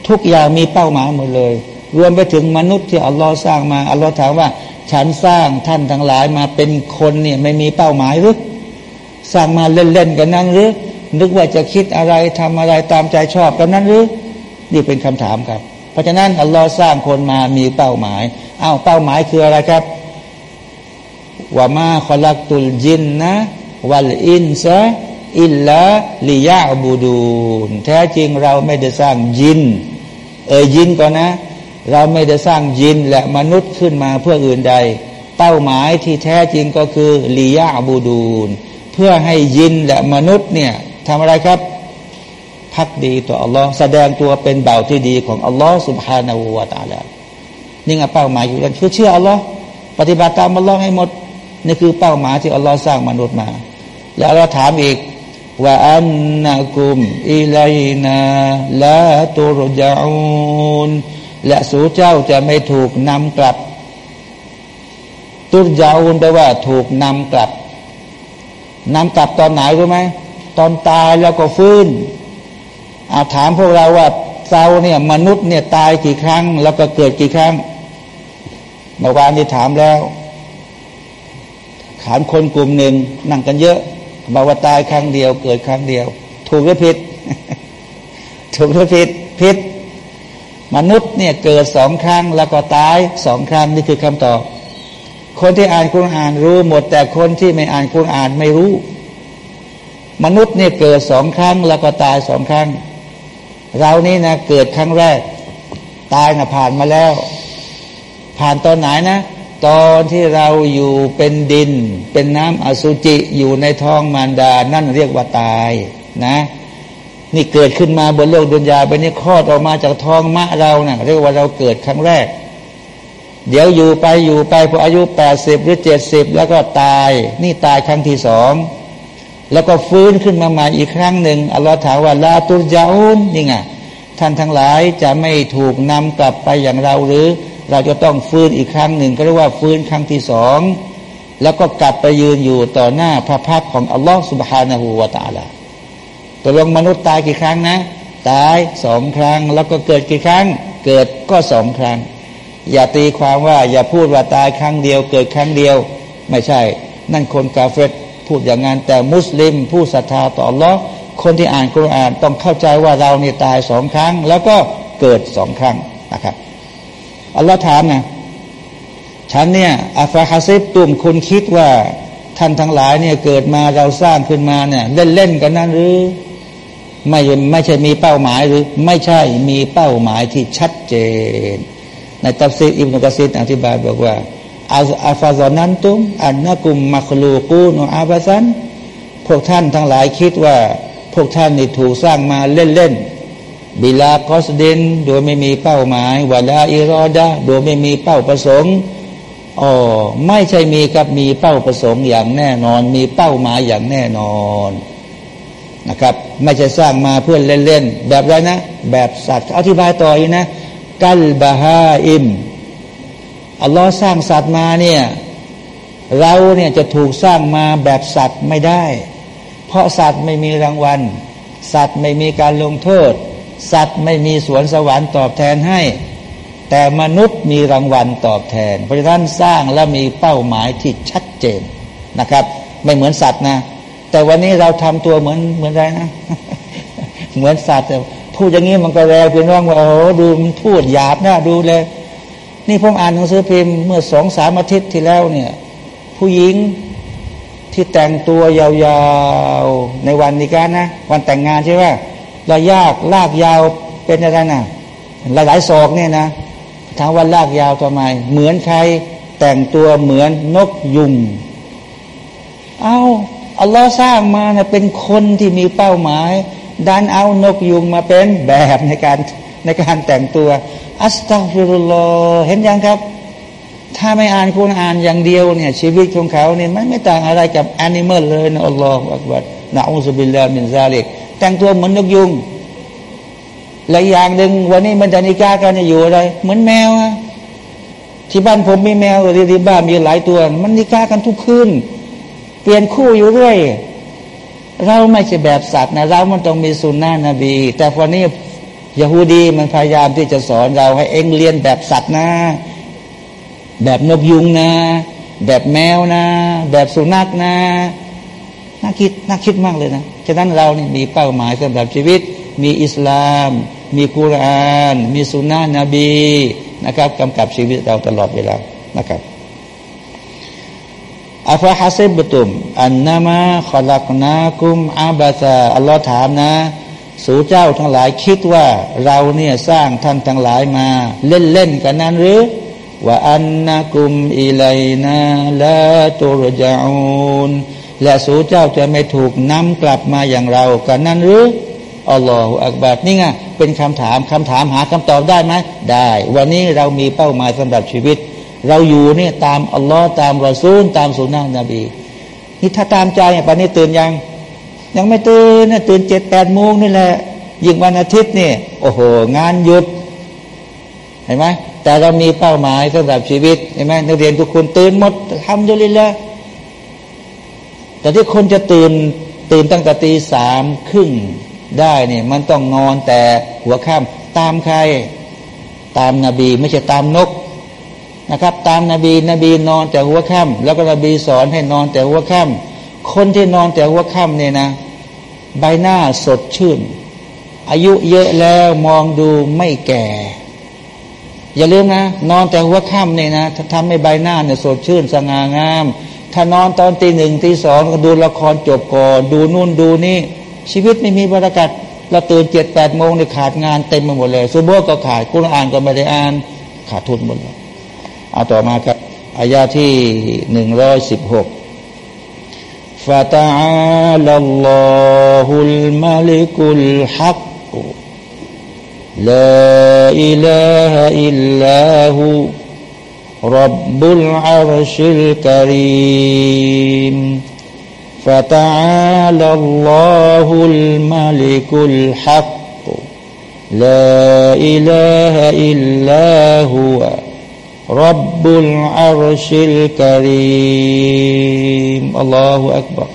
ทุกอย่างมีเป้าหมายหมดเลย รวมไปถึงมนุษย์ที่อัลลอฮ์สร้างมาอัลลอฮ์ถามว่า ฉันสร้างท่านทั้งหลายมาเป็นคนเนี่ยไม่มีเป้าหมายหรือสร้างมาเล่นๆกันนั้นหรือนึกว่าจะคิดอะไรทำอะไรตามใจชอบกันนั้นหรือนี่เป็นคำถามครับ เพราะฉะนั้นอัลลอฮ์สร้างคนมามีเป้าหมายอ้าวเป้าหมายคืออะไรครับว่ามาคอลักตุลจินนะวัลอินซะอิลละลิยาบูดูนแท้จริงเราไม่ได้สร้างยิน เอ่ยยินก่อนนะ เราไม่ได้สร้างยินและมนุษย์ขึ้นมาเพื่ออื่นใด เป้าหมายที่แท้จริงก็คือลิยาบูดูนเพื่อให้ยินและมนุษย์เนี่ยทำอะไรครับ พักดีต่ออัลลอฮ์แสดงตัวเป็นเบาที่ดีของอัลลอฮ์สุบฮานาอูวาตาลานี่ไงเป้าหมายอยู่กันคือเชื่ออัลลอฮ์ปฏิบัติตามอัลลอฮ์ให้หมดนี่คือเป้าหมายที่อัลลอฮ์สร้างมนุษย์มา แล้วเราถามอีกว่าอันนักุมอิลัยนาลาตุรจาอูนและสู่เจ้าจะไม่ถูกนำกลับ ตุรจาอูนแปลว่าถูกนำกลับนำกลับตอนไหนรู้ไหมตอนตายแล้วก็ฟื้น อาถามพวกเราว่าเราเนี่ยมนุษย์เนี่ยตายกี่ครั้ง แล้วก็เกิดกี่ครั้งเมื่อวานที่ถามแล้ว ถามคนกลุ่มหนึ่งนั่งกันเยอะบอกว่าตายครั้งเดียว เกิดครั้งเดียว ถูกหรือผิด ถูกหรือผิดผิด มนุษย์เนี่ยเกิดสองครั้งแล้วก็ตายสองครั้งนี่คือคำตอบ คนที่อ่านคุณอ่านรู้หมด แต่คนที่ไม่อ่านคุณอ่านไม่รู้ มนุษย์เนี่ยเกิดสองครั้งแล้วก็ตายสองครั้ง เรานี่นะเกิดครั้งแรก ตายนะผ่านมาแล้ว ผ่านตอนไหนนะ ตอนที่เราอยู่เป็นดิน เป็นน้ำอสุจิอยู่ในท้องมารดา นั่นเรียกว่าตายนะ นี่เกิดขึ้นมาบนโลกดุนยาไปนี่คลอดออกมาจากท้องมะเราเนะ่ยเรียกว่าเราเกิดครั้งแรก เดี๋ยวอยู่ไปอยู่ไปพออายุแปดสิบหรือเจ็ดสิบแล้วก็ตาย นี่ตายครั้งที่สอง แล้วก็ฟื้นขึ้นมาใหม่อีกครั้งหนึ่งอัลลอฮฺถามว่าลาตุจาอุนนี่ไงท่านทั้งหลายจะไม่ถูกนำกลับไปอย่างเราหรือ เราจะต้องฟื้นอีกครั้งหนึ่งก็เรียกว่าฟื้นครั้งที่สองแล้วก็กลับไปยืนอยู่ต่อหน้าพระพักของอัลลอฮฺสุบฮานาหูวาตาละตัวลงมนุษย์ตายกี่ครั้งนะตายสองครั้ง แล้วก็เกิดกี่ครั้ง เกิดก็สองครั้ง อย่าตีความว่าอย่าพูดว่าตายครั้งเดียว เกิดครั้งเดียว ไม่ใช่ นั่นคนกาเฟต พูดอย่างนั้นแต่มุสลิม ผู้ศรัทธาต่ออัลลอฮ์คนที่อ่านคุรานต้องเข้าใจว่าเราเนี่ตายสองครั้ง แล้วก็เกิดสองครั้งนะครับอัลลอฮ์ถามนะฉันเนี่ยอัฟาฮัซิบตุ่มคุณคิดว่าท่านทั้งหลายเนี่ยเกิดมาเราสร้างขึ้นมาเนี่ยเล่นเล่นกันนั้นหรือไม่ไม่ใช่มีเป้าหมายหรือไม่ใช่มีเป้าหมายที่ชัดเจน ในตัฟซีอิบนุกะซีดอธิบายบอกว่า อาฟาซอนันตุมอันนักุมมัคลูกูนอาบาซันพวกท่านทั้งหลายคิดว่า พวกท่านนี่ถูกสร้างมาเล่นๆบิลากอสเดนโดยไม่มีเป้าหมายวาลาอิรอดาโดยไม่มีเป้าประสงค์อ๋อไม่ใช่มีกับมีเป้าประสงค์อย่างแน่นอน มีเป้าหมายอย่างแน่นอนนะครับ ไม่ใช่สร้างมาเพื่อเล่นๆแบบไรนะ แบบสัตว์อธิบายต่ออีกนะ กัลบาฮาอิม อัลลอฮ์สร้างสัตว์มาเนี่ยเราเนี่ยจะถูกสร้างมาแบบสัตว์ไม่ได้ เพราะสัตว์ไม่มีรางวัล สัตว์ไม่มีการลงโทษ สัตว์ไม่มีสวนสวรรค์ตอบแทนให้ แต่มนุษย์มีรางวัลตอบแทน เพราะฉะนั้นสร้างและมีเป้าหมายที่ชัดเจนนะครับ ไม่เหมือนสัตว์นะ แต่วันนี้เราทำตัวเหมือนเหมือนอะไรนะ เหมือนสัตว์พูดอย่างนี้มันก็แรงเพียงน้องว่าโอ้ดูมันพูดหยาบนะดูเลย นี่ผมอ่านหนังสือพิมพ์เมื่อสองสามอาทิตย์ที่แล้วเนี่ย ผู้หญิงที่แต่งตัวยาวๆในวันนี้กันนะ วันแต่งงานใช่ไหมระยากลากยาวเป็นอะไรนะหลายหลายศอกเนี่ยนะถามว่าลากยาวทำไม เหมือนใครแต่งตัวเหมือนนกยุงเอาอัลลอฮ์สร้างมานะเป็นคนที่มีเป้าหมาย ดันเอานกยุงมาเป็นแบบในการ ในการแต่งตัว أستغفر الله เห็นยังครับ ถ้าไม่อ่านกุรอานอย่างเดียวเนี่ยชีวิตของเขาเนี่ยไม่ไม่ต่างอะไรกับ animal เลยนะالله أكبر نعوذ بالله من ذلك แต่งตัวเหมือนนกยุงและอย่างหนึ่งวันนี้มันจะนิกากันอยู่อะไร เหมือนแมวอะที่บ้านผมมีแมวที่บ้านมีหลายตัว มันนิกากันทุกคืนเปลี่ยนคู่อยู่เรื่อยเราไม่ใช่แบบสัตว์นะเรามันต้องมีสุนนะนบี แต่วันนี้ ยาฮูดีมันพยายามที่จะสอนเราให้เอ็งเรียนแบบสัตว์นะ แบบนกยุงนะ แบบแมวนะ แบบสุนัขนะน่าคิดน่าคิดมากเลยนะฉะนั้นเรานี่มีเป้าหมายสำหรับชีวิต มีอิสลาม มีกุราน มีสุนนะนบีนะครับกำกับชีวิตเราตลอดเวลานะครับอัฟฮัสิบตุมอันนามาขลักนากุมอาบาซาอัลลอฮ์ถามนะ สู่เจ้าทั้งหลายคิดว่าเราเนี่ยสร้างท่านทั้งหลายมาเล่นๆกันนั้นหรือว่าอันนากุมอิไลนาละตุรจาอูนและสู่เจ้าจะไม่ถูกนำกลับมาอย่างเรากันนั้นหรืออัลลอฮฺอักบัดนี่ไงเป็นคำถามคำถามหาคำตอบได้ไหมได้ วันนี้เรามีเป้าหมายสำหรับชีวิต เราอยู่เนี่ยตามอัลลอฮ์ตามรอซูล ตามสุนนะนบีนี่ถ้าตามใจป่านนี้ตื่นยัง ยังไม่ตื่นนะตื่นเจ็ดแปดโมงนี่แหละยิ่งวันอาทิตย์นี่โอ้โห งานหยุด เห็นไหมแต่เรามีเป้าหมายสำหรับชีวิตเห็นไหมนักเรียนทุกคนตื่นหมดทำอยู่เลยละแต่ที่คนจะตื่นตื่นตั้งแต่ตีสามครึ่งได้เนี่ยมันต้องนอนแต่หัวค่ำตามใคร ตามนาบีไม่ใช่ตามนกนะครับ ตามนาบีนบีนอนแต่หัวค่ำแล้วก็นบีสอนให้นอนแต่หัวค่ำ คนที่นอนแต่หัวค่ำเนี่ยนะ ใบหน้าสดชื่น อายุเยอะแล้วมองดูไม่แก่ อย่าลืมนะ นอนแต่หัวค่ำเนี่ยนะถ้าทำให้ใบหน้าเนี่ยสดชื่นสง่างาม ถ้านอนตอนตีหนึ่งตีสองก็ดูละครจบก่อน ดูนู่นดูนี่ ชีวิตไม่มีบรรยากาศเราตื่นเจ็ดแปดโมงเนี่ยขาดงานเต็มไปหมดเลยซูโบก็ขาดกุณอ่านก็ไม่ได้อ่าน ขาดทุนหมดเลยเอาต่อมาครับอายาที่หนึ่งร้อยสิบหก فتعالى الله الملك الحق. لا إله إلا هو رب العرش الكريم. فتعالى الله الملك الحق. لا إله إلا هو رب العرش الكريم الله أكبر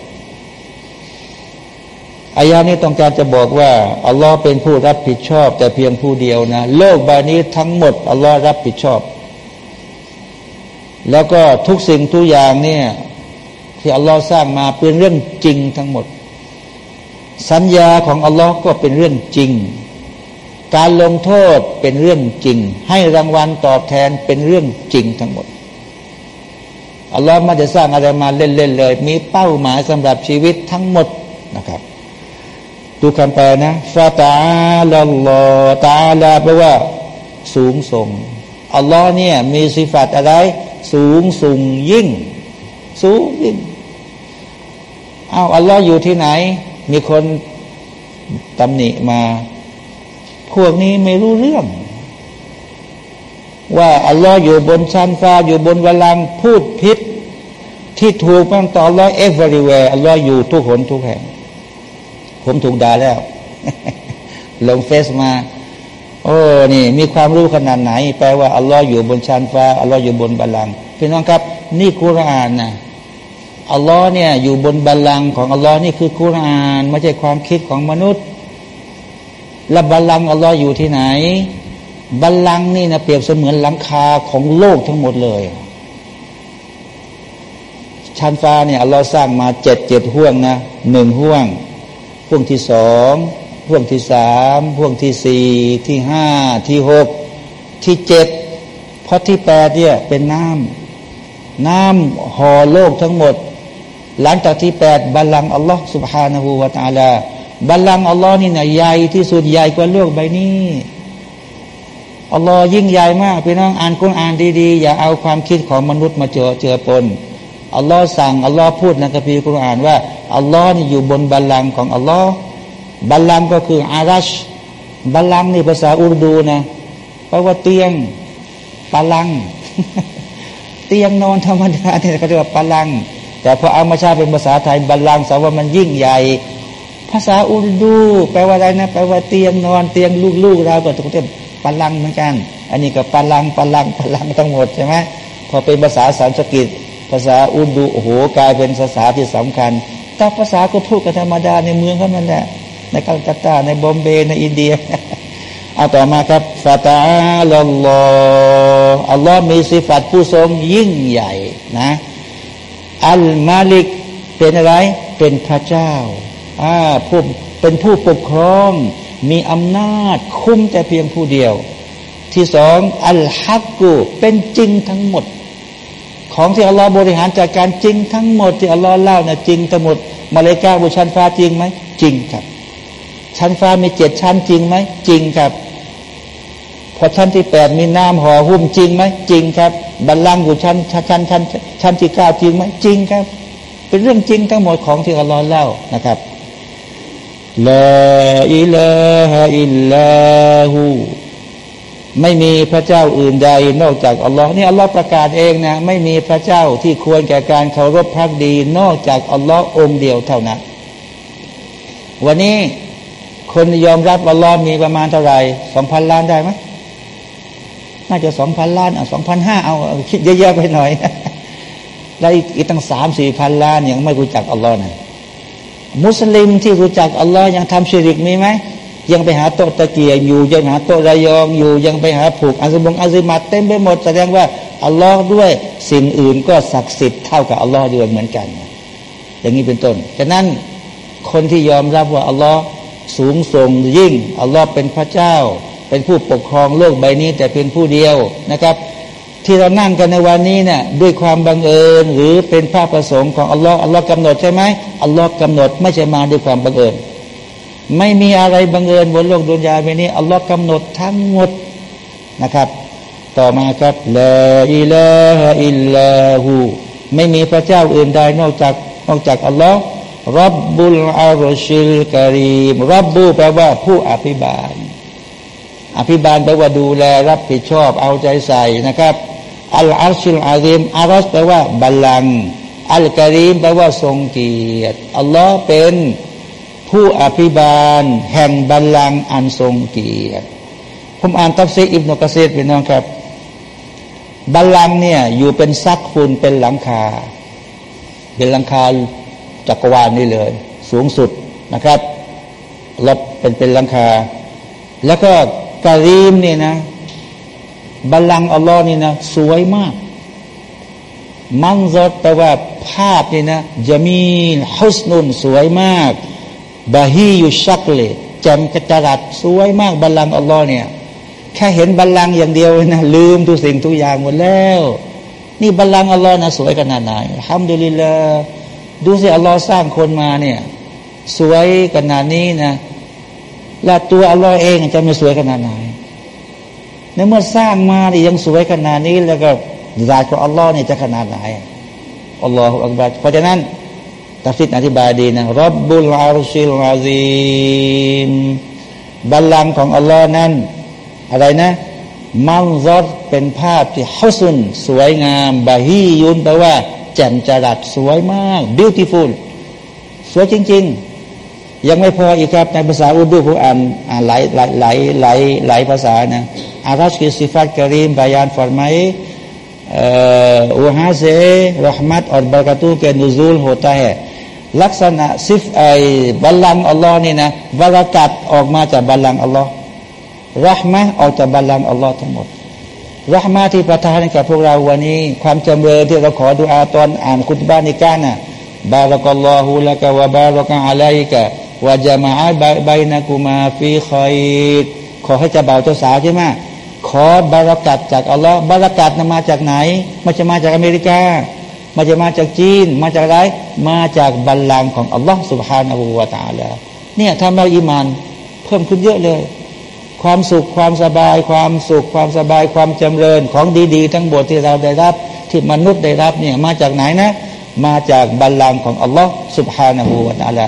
อายานี้ต้องการจะบอกว่าอัลลอฮ์เป็นผู้รับผิดชอบ แต่เพียงผู้เดียวนะ โลกใบนี้ทั้งหมดอัลลอฮ์รับผิดชอบ แล้วก็ทุกสิ่งทุกอย่างเนี่ยที่อัลลอฮ์สร้างมาเป็นเรื่องจริงทั้งหมด สัญญาของอัลลอฮ์ก็เป็นเรื่องจริง การลงโทษเป็นเรื่องจริง ให้รางวัลตอบแทนเป็นเรื่องจริงทั้งหมดอัลลอฮ์ไม่ได้สร้างอะไรมาเล่นๆเลย มีเป้าหมายสำหรับชีวิตทั้งหมดนะครับดูคำแปลนะฟาตาลลอตาลาแปลว่า สูงส่งอัลลอฮ์เนี่ยมีสิฟัตอะไร สูงส่งยิ่ง สูงยิ่งอ้าวอัลลอฮ์อยู่ที่ไหน มีคนตำหนิมา พวกนี้ไม่รู้เรื่อง ว่าอัลลอฮ์อยู่บนชั้นฟ้าอยู่บนวลังพูดพิษที่ถูกมันต่ออัลลอฮ์ everywhere อัลลอฮ์อยู่ทุกหนทุกแห่ง ผมถูกด่าแล้ว ลงเฟซมา โอ้นี่ มีความรู้ขนาดไหน แปลว่าอัลลอฮ์อยู่บนชั้นฟ้าอัลลอฮ์อยู่บนบัลลังพี่น้องครับ นี่คุรานนะอัลลอฮ์เนี่ยอยู่บนบัลลังของอัลลอฮ์นี่คือคุรานไม่ใช่ความคิดของมนุษย์ และบาลังอัลลอฮ์อยู่ที่ไหนบาลังนี่นะเปรียบเสมือนหลังคาของโลกทั้งหมดเลยชั้นฟ้าเนี่ยอัลลอฮ์สร้างมาเจ็ดเจ็ดห่วงนะหนึ่งห่วง ห่วงที่สองห่วงที่สามห่วงที่สี่ที่ห้าที่หกที่เจ็ดเพราะที่แปดเนี่ยเป็นน้ำน้ำห่อโลกทั้งหมด หลังจากที่แปดบาลังอัลลอฮ์สุบฮานาหูวาตาลา บัลลังก์อัลลอฮ์นี่นะใหญ่ที่สุดใหญ่กว่าโลกใบนี้อัลลอฮ์ยิ่งใหญ่มากพี่น้องอ่านกุณอ่านดีๆ อย่าเอาความคิดของมนุษย์มาเจอเจอปนอัลลอฮ์สั่งอัลลอฮ์พูดในคัมภีร์กุณอ่านว่าอัลลอฮ์นี่อยู่บนบัลลังก์ของอัลลอฮ์บัลลังก์ก็คืออารัชบัลลังก์นี่ภาษาอุรดูนะแปลว่าเตียงปาลัง เตียงนอนธรรมดาเนี่ยเขาเรียกว่าปาลัง แต่พอเอามาใช้เป็นภาษาไทยบัลลังก์สาวว่ามันยิ่งใหญ่ ภาษาอุรดู แปลว่าอะไรนะแปลว่าเตียงนอนเตียงลูกๆเราก็ต้องเรียกปลังเหมือนกัน อันนี้ก็ปลังปลังปลังทั้งหมดใช่ไหมพอเป็นภาษาสันสกฤตภาษาอุรดูโอ้โหกลายเป็นภาษาที่สำคัญแต่ภาษาก็พูดกันธรรมดาในเมืองเขานั่นแหละในกัลกัตตาในบอมเบย์ในอินเดียเอาต่อมาครับฟาตาลลออัลลอฮ์มีสิฟัตผู้ทรงยิ่งใหญ่นะ อัลมาลิกเป็นอะไร เป็นพระเจ้า อ่าผู้เป็นผู้ปกครอง มีอำนาจคุ้มแต่เพียงผู้เดียว ที่สองอัลฮักกูเป็นจริงทั้งหมด ของที่อัลลอฮ์บริหารจัดการจริงทั้งหมดที่อัลลอฮ์เล่านะจริงทั้งหมดมาเลกาบุชันฟ้าจริงไหมจริงครับ ชั้นฟ้ามีเจ็ดชั้นจริงไหมจริงครับพอชั้นที่แปดมีน้ำห่อหุ้มจริงไหมจริงครับบัลลังก์อยู่ชั้นชั้นชั้นชั้นชั้นที่เก้าจริงไหมจริงครับ เป็นเรื่องจริงทั้งหมดของที่อัลลอฮ์เล่านะครับ ลาอิลาฮะอิลลาหูไม่มีพระเจ้าอื่นใดนอกจากอัลลอฮ์นี่อัลลอฮ์ประกาศเองนะ ไม่มีพระเจ้าที่ควรแก่การเคารพพักดี นอกจากอัลลอฮ์องเดียวเท่านั้น วันนี้คนยอมรับอัลลอฮ์มีประมาณเท่าไหร่สองพันล้านได้ไหมน่าจะสองพันล้านอะสองพันห้าเอาคิดเยอะๆไปหน่อยแล้วอีกตั้งสามสี่พันล้านยังไม่รู้จักอัลลอฮ์นะ มุสลิมที่รู้จักอัลลอฮ์ยังทำชิริกมีไหมยังไปหาโตตะเกียอยู่ยังหาโตระยองอยู่ยังไปหาผูกอาซิบงอาซิมัดเต็มไปหมดแสดงว่าอัลลอฮ์ด้วยสิ่งอื่นก็ศักดิ์สิทธิ์เท่ากับอัลลอฮ์ด้วยเหมือนกัน อย่างนี้เป็นต้นฉะนั้นคนที่ยอมรับว่าอัลลอฮ์สูงส่งยิ่งอัลลอฮ์เป็นพระเจ้า เป็นผู้ปกครองโลกใบนี้แต่เพียงผู้เดียวนะครับ ที่เรานั่งกันในวันนี้เนี่ยด้วยความบังเอิญ หรือเป็นภาพประสงค์ของอัลลอฮ์อัลลอฮ์กำหนดใช่ไหมอัลลอฮ์กำหนดไม่ใช่มาด้วยความบังเอิญ ไม่มีอะไรบังเอิญบนโลกดุนยาใบนี้อัลลอฮ์กำหนดทั้งหมดนะครับ ต่อมาครับلا إله إلا هو ไม่มีพระเจ้าอื่นใดนอกจากนอกจากอัลลอฮ์ رب العرش الكريم رب แปลว่าผู้อภิบาล อภิบาลแปลว่าดูแลรับผิดชอบเอาใจใส่นะครับ อัลอาชิลอารีมอารอสแปลว่าบัลลังالكريم แปลว่าทรงเกียรติอัลลอฮ์เป็นผู้อภิบาล แห่งบัลลังก์อันทรงเกียรติผมอ่านตัฟซีรอิบนุกะษีรพี่น้องครับ บัลลังก์เนี่ยอยู่เป็น سقف เป็นหลังคา เป็นหลังคาจักรวาลนี่เลย สูงสุดนะครับรบเป็นเป็นหลังคา แล้วก็ كريم นี่นะ บัลลังอัลลอฮ์นี่นะสวยมาก มังซอดแปลว่าภาพนี่นะจะมีฮุสนุนสวยมากบาฮีอยู่ชักเลยแจ่มกระจรัดสวยมากบัลลังอัลลอฮ์เนี่ยแค่เห็นบัลลังอย่างเดียวนะลืมทุกสิ่งทุกอย่างหมดแล้ว นี่บัลลังอัลลอฮ์นะสวยขนาดไหนทำดุลิลลาดูสิอัลลอฮ์สร้างคนมาเนี่ยสวยขนาดนี้นะและตัวอัลลอฮ์เองจะไม่สวยขนาดไหน ในเมื่อสร้างมานี่ยังสวยขนาดนี้ แล้วก็ عرش ของอัลลอฮ์เนี่ยจะขนาดไหนالله أكبر เพราะฉะนั้นตัฟซีรอธิบายดีนะรับบุลอารุชิลอาซีมบัลลังของอัลลอฮ์นั้น อะไรนะمنظر เป็นภาพที่حسن สวยงาม بهي แปลว่า แจ่มจรัสสวยมาก beautiful สวยจริง ๆ ยังไม่พออีกครับในภาษาอุดูผมอ่านอ่านหลายหลายหลายหลายหลายภาษานะ อารัชกิสิฟัตกรีมบายานฟอร์ไมอุฮาเซรหมัตอัลบากาตูเกนุซูลโฮตาเฮลักษณะซิฟไอบัลลังอัลลอฮ์นี่นะบารักัดออกมาจากบัลลังอัลลอฮ์รหมะออกจากบัลลังอัลลอฮ์ทั้งหมดรหมาที่ประทานให้กับพวกเราวันนี้ ความจำเริญที่เราขอดูอาตอนอ่านคุตบ้านในก้าน่ะบารักัลลอฮุละกะวะบารักะอะลัยกะวะจามะอัลบายนะกุมาฟีคอยขอให้จะเบาเจ้าสาวใช่ไหม ขอบารักัดจากอัลลอฮ์บารักัดนมาจากไหนมันจะมาจากอเมริกามันจะมาจากจีน มาจากอะไรมาจากบัลลังก์ของอัลลอฮ์สุบฮานาหูวาตาลาเนี่ยทำเราอิมานเพิ่มขึ้นเยอะเลย ความสุขความสบาย ความสุขความสบายความจำเริญของดีๆ ทั้งบทที่เราได้รับ ที่มนุษย์ได้รับเนี่ยมาจากไหนนะ มาจากบัลลังก์ของอัลลอฮ์สุบฮานาหูวาตาลา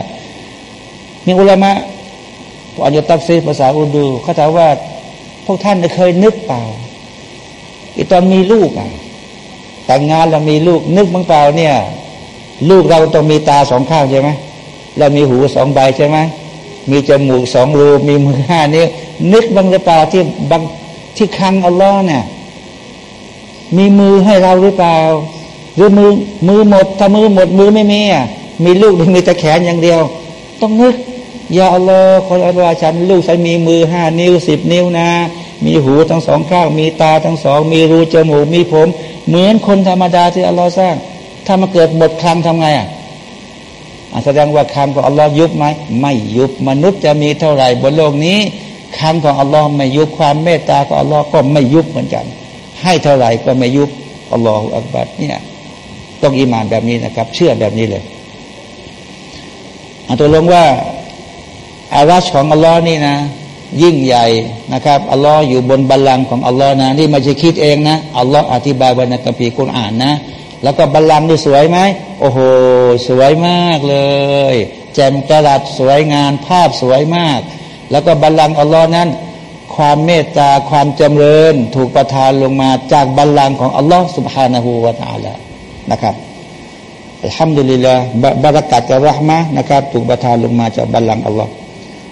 มีอุลามะอันยตักซีภาษาอุดูเขาถามว่า วกท่านเคยนึกเปล่าอีตอนมีลูกอะแต่งงานเรามีลูกนึกบ้างเปล่าเนี่ย ลูกเราต้องมีตาสองข้างใช่ไหมแล้วมีหูสองใบใช่ไหมมีจมูกสองรูมีมือห้านิ้วนึกบ้างหรือเปล่าที่บางที่คังอัลลอฮ์เนี่ย มีมือให้เราหรือเปล่า หรือมือมือหมดถ้ามือหมดมือไม่มีอะมีลูกหรือมีแต่แขนอย่างเดียว ต้องนึก ยาอัลลอฮ์ขออัลลอฮ์ฉัน ลูกฉันมีมือห้านิ้วสิบนิ้วนะ มีหูทั้งสองข้าง มีตาทั้งสอง มีรูจมูก มีผม เหมือนคนธรรมดาที่อัลลอฮ์สร้าง ถ้ามาเกิดหมดคลังทำไงอะแสดงว่าคำของอัลลอฮ์ยุบไหมไม่ยุบมนุษย์จะมีเท่าไหร่บนโลกนี้คำของอัลลอฮ์ไม่ยุบความเมตตาของอัลลอฮ์ก็ไม่ยุบเหมือนกัน ให้เท่าไหร่ก็ไม่ยุบอัลลอฮฺอักบัดเนี่ยต้องอิมานแบบนี้นะครับ เชื่อแบบนี้เลยอันตัวลงว่า อารัชของอัลลอฮ์นี่นะ ยิ่งใหญ่นะครับอัลลอฮ์อยู่บนบัลลังก์ของอัลลอฮ์นะนี่ไม่ใช่คิดเองนะอัลลอฮ์อธิบายไว้ในกัมภีร์คุณอ่านนะ แล้วก็บัลลังก์นี่สวยไหมโอ้โห สวยมากเลย แจ่มกระดับสวยงานภาพสวยมาก แล้วก็บัลลังก์อัลลอฮ์นั้น ความเมตตาความจำเริญ ถูกประทานลงมาจากบัลลังก์ของอัลลอฮ์สุบฮานาหูวาตาละนะครับอัลฮัมดุลิลละบารักัดกับรหมะนะครับ ถูกประทานลงมาจากบัลลังก์อัลลอฮ์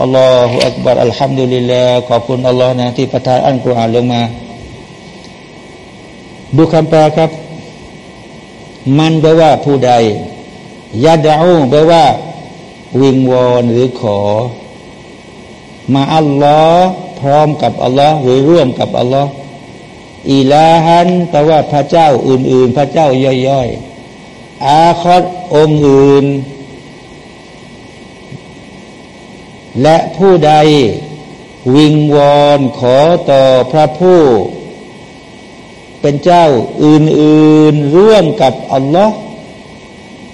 อัลลอฮฺอักบารอัลฮัมดุลิลลาขอบคุณอัลลอฮ์นะที่ประทานอัลกุรอานลงมา ดูคำแปลครับ มันแปลว่าผู้ใดยาดาอูแปลว่า วิงวอนหรือขอ มาอัลลอฮ์พร้อมกับอัลลอฮ์หรือร่วมกับอัลลอฮ์อิลาฮันแปลว่าพระเจ้าอื่น ๆ พระเจ้าย่อยๆอาคอดองค์อื่น และผู้ใดวิงวอนขอต่อพระผู้ เป็นเจ้าอื่นๆร่วมกับอัลลอฮ์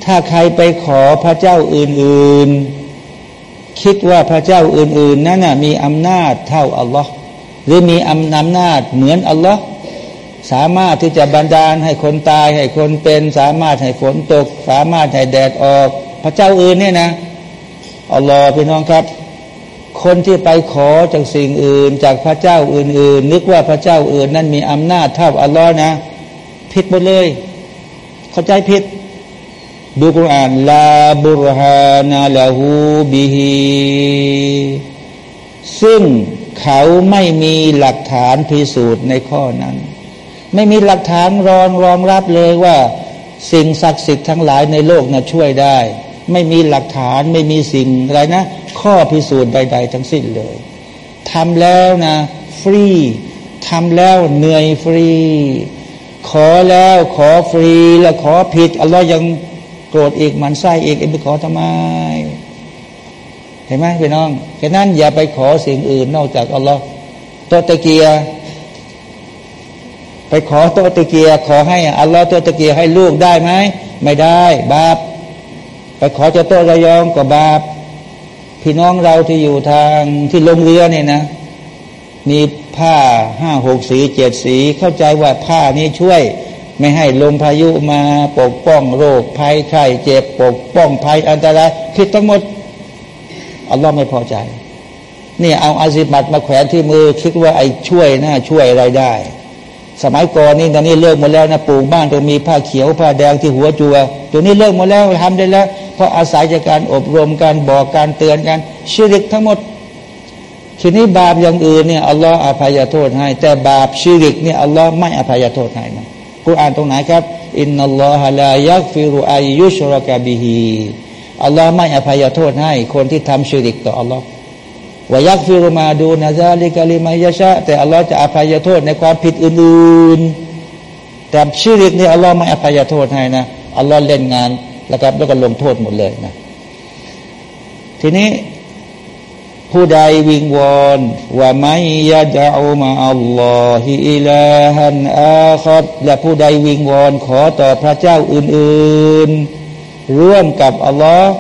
ถ้าใครไปขอพระเจ้าอื่นๆ คิดว่าพระเจ้าอื่นๆนั้นมีอำนาจเท่าอัลลอฮ์หรือมีอำนาจเหมือนอัลลอฮ์สามารถที่จะบันดาลให้คนตายให้คนเป็น สามารถให้ฝนตก สามารถให้แดดออก พระเจ้าอื่นเนี่ยนะอัลลอฮ์พี่น้องครับ คนที่ไปขอจากสิ่งอื่น จากพระเจ้าอื่น ๆ นึกว่าพระเจ้าอื่น นั้นมีอำนาจเท่าอัลลอฮ์นะ ผิดหมดเลย เข้าใจผิด ดูกุรอานลาบุรฮานาลาหูบิฮีซึ่งเขาไม่มีหลักฐานพิสูจน์ในข้อนั้น ไม่มีหลักฐานรองรองรับเลยว่า สิ่งศักดิ์สิทธิ์ทั้งหลายในโลกนะช่วยได้ ไม่มีหลักฐานไม่มีสิ่งอะไรนะ ข้อพิสูจน์ใด ๆ ทั้งสิ้นเลยทำแล้วนะ ฟรีทำแล้วเหนื่อยฟรี ขอแล้วขอฟรีแล้วขอผิดอัลลอฮ์ยังโกรธอีกมันไส้อีกเอ็ไปขอทำไม เห็นไหมพี่น้องแค่นั้นอย่าไปขอสิ่งอื่นนอกจากอัลลอฮ์ตัวตะเกียไปขอโตตะเกียขอให้อัลลอฮ์โตตะเกียให้ลูกได้ไหมไม่ได้ บาป ไปขอเจ้าโตระยองก็บาป พี่น้องเราที่อยู่ทางที่ลงเรือเนี่ยนะ มีผ้าห้าหกสีเจ็ดสีเข้าใจว่าผ้านี้ช่วย ไม่ให้ลมพายุมาปกป้องโรคภัยไข้เจ็บปกป้องภัยอันตรายคิดทั้งหมดอัลลอฮ์ไม่พอใจนี่เอาอาซิบัตมาแขวนที่มือ คิดว่าไอ้ช่วยนะช่วยอะไรได้ สมัยก่อนนี่ตอนนี้เลิกหมดแล้วนะปลูกบ้านต้องมีผ้าเขียวผ้าแดงที่หัวจัวตัวนี้เลิกหมดแล้วทำได้แล้ว เพราะอาศัยจากการอบรมการบอกการเตือนกันชิริกทั้งหมดทีนี้บาปอย่างอื่นเนี่ยอัลลอฮ์อภัยโทษให้ แต่บาปชิริกเนี่ยอัลลอฮ์ไม่อภัยโทษให้นะกุรอานตรงไหนครับ อินนัลลอฮะลายักฟิรุอายุชรกะบิฮีอัลลอฮ์ไม่อภัยโทษให้ คนที่ทำชิริกต่ออัลลอฮ์วายักฟิรุมาดูนาซาลิกาลิมายะชะแต่อัลลอฮ์จะอภัยโทษในความผิดอื่น ๆ แต่ชีริกเนี่ยอัลลอฮ์ไม่อภัยโทษให้นะอัลลอฮ์เล่นงาน แล้วก็แล้วก็ลงโทษหมดเลยนะ ทีนี้ผู้ใดวิงวอนว่าไม่ยาดามาอัลลอฮิอิลาฮันอาคัดและผู้ใดวิงวอนขอต่อพระเจ้าอื่น ๆ ร่วมกับอัลลอฮ์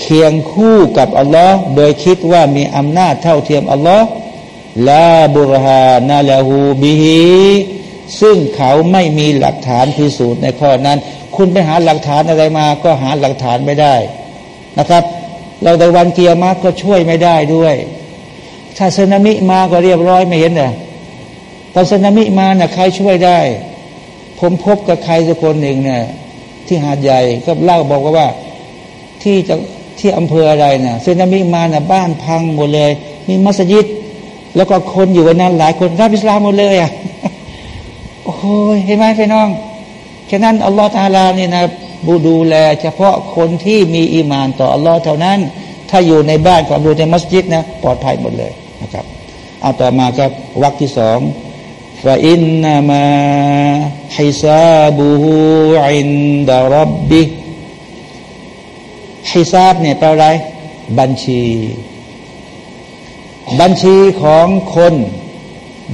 เคียงคู่กับอัลลอฮ์โดยคิดว่ามีอำนาจเท่าเทียมอัลลอฮ์ลาบุรฮานาลาหูบิฮีซึ่งเขาไม่มีหลักฐานพิสูจน์ในข้อนั้น คุณไปหาหลักฐานอะไรมา ก็หาหลักฐานไม่ได้นะครับ เราในวันเกียร์มาก็ช่วยไม่ได้ด้วย ถ้าสึนามิมาก็เรียบร้อยไม่เห็นเหรอตอนสึนามิมาน่ะใครช่วยได้ ผมพบกับใครสักคนหนึ่งเนี่ยที่หาดใหญ่ก็เล่าบอกว่าที่จะที่อำเภออะไรนะ่ะสึนามิมาน่ะบ้านพังหมดเลย มีมัสยิด แล้วก็คนอยู่วันนั้นหลายคนรับอิสลามหมดเลยอะโอ้โหเห็นไหมพี่น้อง ฉะนั้นอัลลอฮฺตาลาเนี่ยนะบูดูแล เฉพาะคนที่มีอีมานต่ออัลลอฮ์เท่านั้น ถ้าอยู่ในบ้านกับอยู่ในมัสยิดนะปลอดภัยหมดเลยนะครับเอาต่อมาครับวรรคที่สองฟาอินนามาฮิซาบูฮูอินดารบบิฮิซาบเนี่ยแปลอะไรบัญชี บัญชีของคน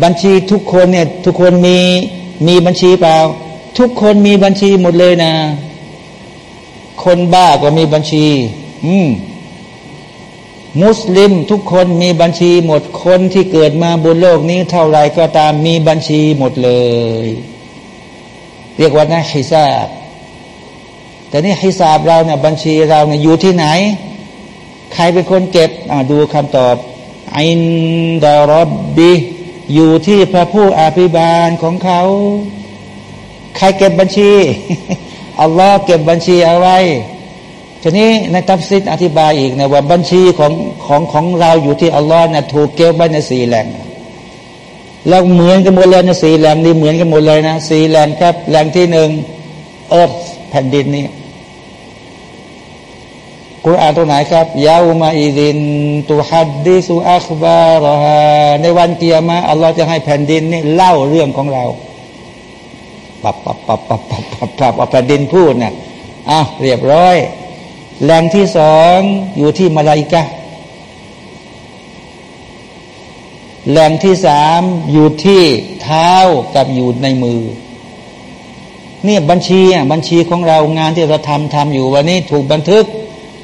บัญชีทุกคนเนี่ยทุกคนมีมีบัญชีเปล่า ทุกคนมีบัญชีหมดเลยนะ คนบ้าก็มีบัญชี อืม มุสลิมทุกคนมีบัญชีหมดคนที่เกิดมาบนโลกนี้เท่าไรก็ตามมีบัญชีหมดเลย เรียกว่านะฮิซาบแต่นี่ฮิซาบเราเนี่ยบัญชีเราเนี่ยอยู่ที่ไหน ใครเป็นคนเก็บดูคำตอบอินดารบบีอยู่ที่พระผู้อภิบาลของเขา ใครเก็บบัญชี อัลลอฮ์เก็บบัญชีเอาไว้ทีนี้ในตัฟซิดอธิบายอีกนะว่าบัญชีของของของเราอยู่ที่อัลลอฮ์นะถูกเก็บไว้ในสี่แหล่งเราเหมือนกันหมดเลยในสี่แหล่งนี้เหมือนกันหมดเลยนะสี่แหล่งครับแหล่งที่หนึ่งเอิร์ธแผ่นดินนี้กุรอานตรงไหนครับยาวมาอีดินตุฮัดดิสุอัคบารฮาในวันเกียร์มาอัลลอฮ์จะให้แผ่นดินนี่เล่าเรื่องของเรา ปับปับปับปับปับปับปับเอาประเด็นพูดนะ่ะอะเรียบร้อย แรงที่สองอยู่ที่มลาอิกะแหล่งที่สามอยู่ที่เท้ากับอยู่ในมือ นี่บัญชีน่ะบัญชีของเรางานที่เราทำทำอยู่วันนี้ถูกบันทึก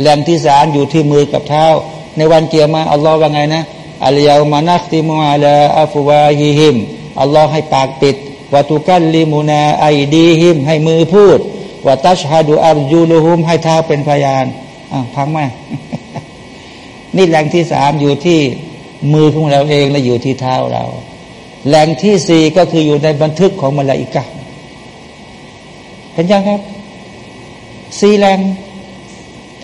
แหล่งที่สามอยู่ที่มือกับเท้า ในวันกิยามะฮ์อัลลอฮ์ว่าไงนะاليوم نختم على أفواههم อัลลอฮ์ให้ปากปิด وتكلمنا أيديهم ให้มือพูดوتشهد أرجلهم ให้เท้าเป็นพยานอะพังไหมนี่แหล่งที่สามอยู่ที่มือของเราเองและอยู่ที่เท้าเรา แหล่งที่สี่ก็คืออยู่ในบันทึกของมลาอิกะเห็นยังครับสี่แหล่ง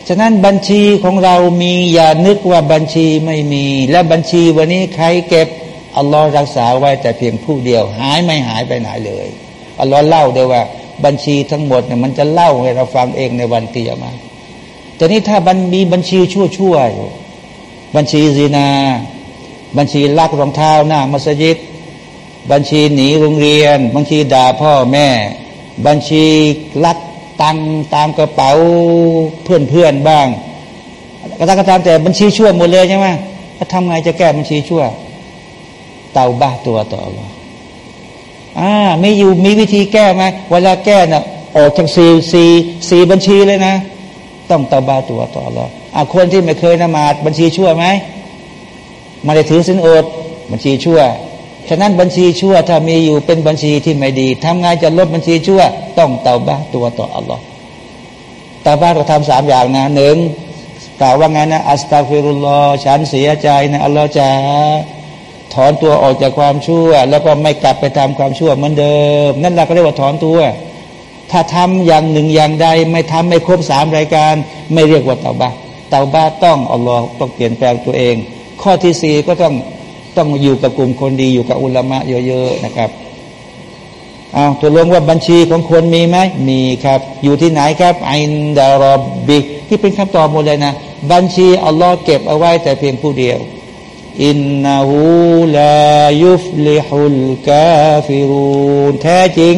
ฉะนั้นบัญชีของเรามีอย่านึกว่าบัญชีไม่มี และบัญชีวันนี้ใครเก็บ อัลลอฮ์รักษาไว้แต่เพียงผู้เดียว หายไม่หายไปไหนเลยอัลลอฮ์เล่าเดียว่า บัญชีทั้งหมดเนี่ยมันจะเล่าให้เราฟังเองในวันเตียมาแต่นี้ถ้ามันมีบัญชีชั่วๆอยู่บัญชีซีนา บัญชีลักรองเท้าหน้ามัสยิด บัญชีหนีโรงเรียน บัญชีด่าพ่อแม่ บัญชีลักตังตามกระเป๋าเพื่อนเพื่อนบ้างกระตากระตามแต่บัญชีชั่วหมดเลยใช่ไหมถ้าทำไงจะแก้บัญชีชั่ว เตาบ้าตัวต่อรออ่าไม่อยู่มีวิธีแก้ไหมเวลาแก้น่ะออกจากสีสีสีบัญชีเลยนะ ต้องเตาบ้าตัวต่อรออ่าคนที่ไม่เคยนมาดบัญชีชั่วไหมมาได้ถือสินอดบัญชีชั่วฉะนั้นบัญชีชั่วถ้ามีอยู่เป็นบัญชีที่ไม่ดีทำไงจะลดบัญชีชั่ว ต้องเตาบ้าตัวต่ออัลลอฮ์เตาบ้าเราทำสามอย่างนะหนึ่งกล่าวว่าไงนะอัสตัฟิรุลลอฉันเสียใจนะอัลลอฮ์จะ ถอนตัวออกจากความชั่ว แล้วก็ไม่กลับไปทำความชั่วเหมือนเดิม นั่นแหละก็เรียกว่าถอนตัว ถ้าทำอย่างหนึ่งอย่างใด ไม่ทำไม่ครบสามรายการ ไม่เรียกว่าเตาบ้าเตาบ้าต้องอัลลอฮ์ต้องเปลี่ยนแปลงตัวเอง ข้อที่สี่ก็ต้องต้องอยู่กับกลุ่มคนดีอยู่กับอุลามะเยอะๆนะครับเอาตัวลงว่าบัญชีของคนมีไหมมีครับ อยู่ที่ไหนครับعند ربه ที่เป็นคำตอบหมดเลยนะ บัญชีอัลลอฮ์เก็บเอาไว้แต่เพียงผู้เดียว إنه لا يفلح الكافرون แท้จริง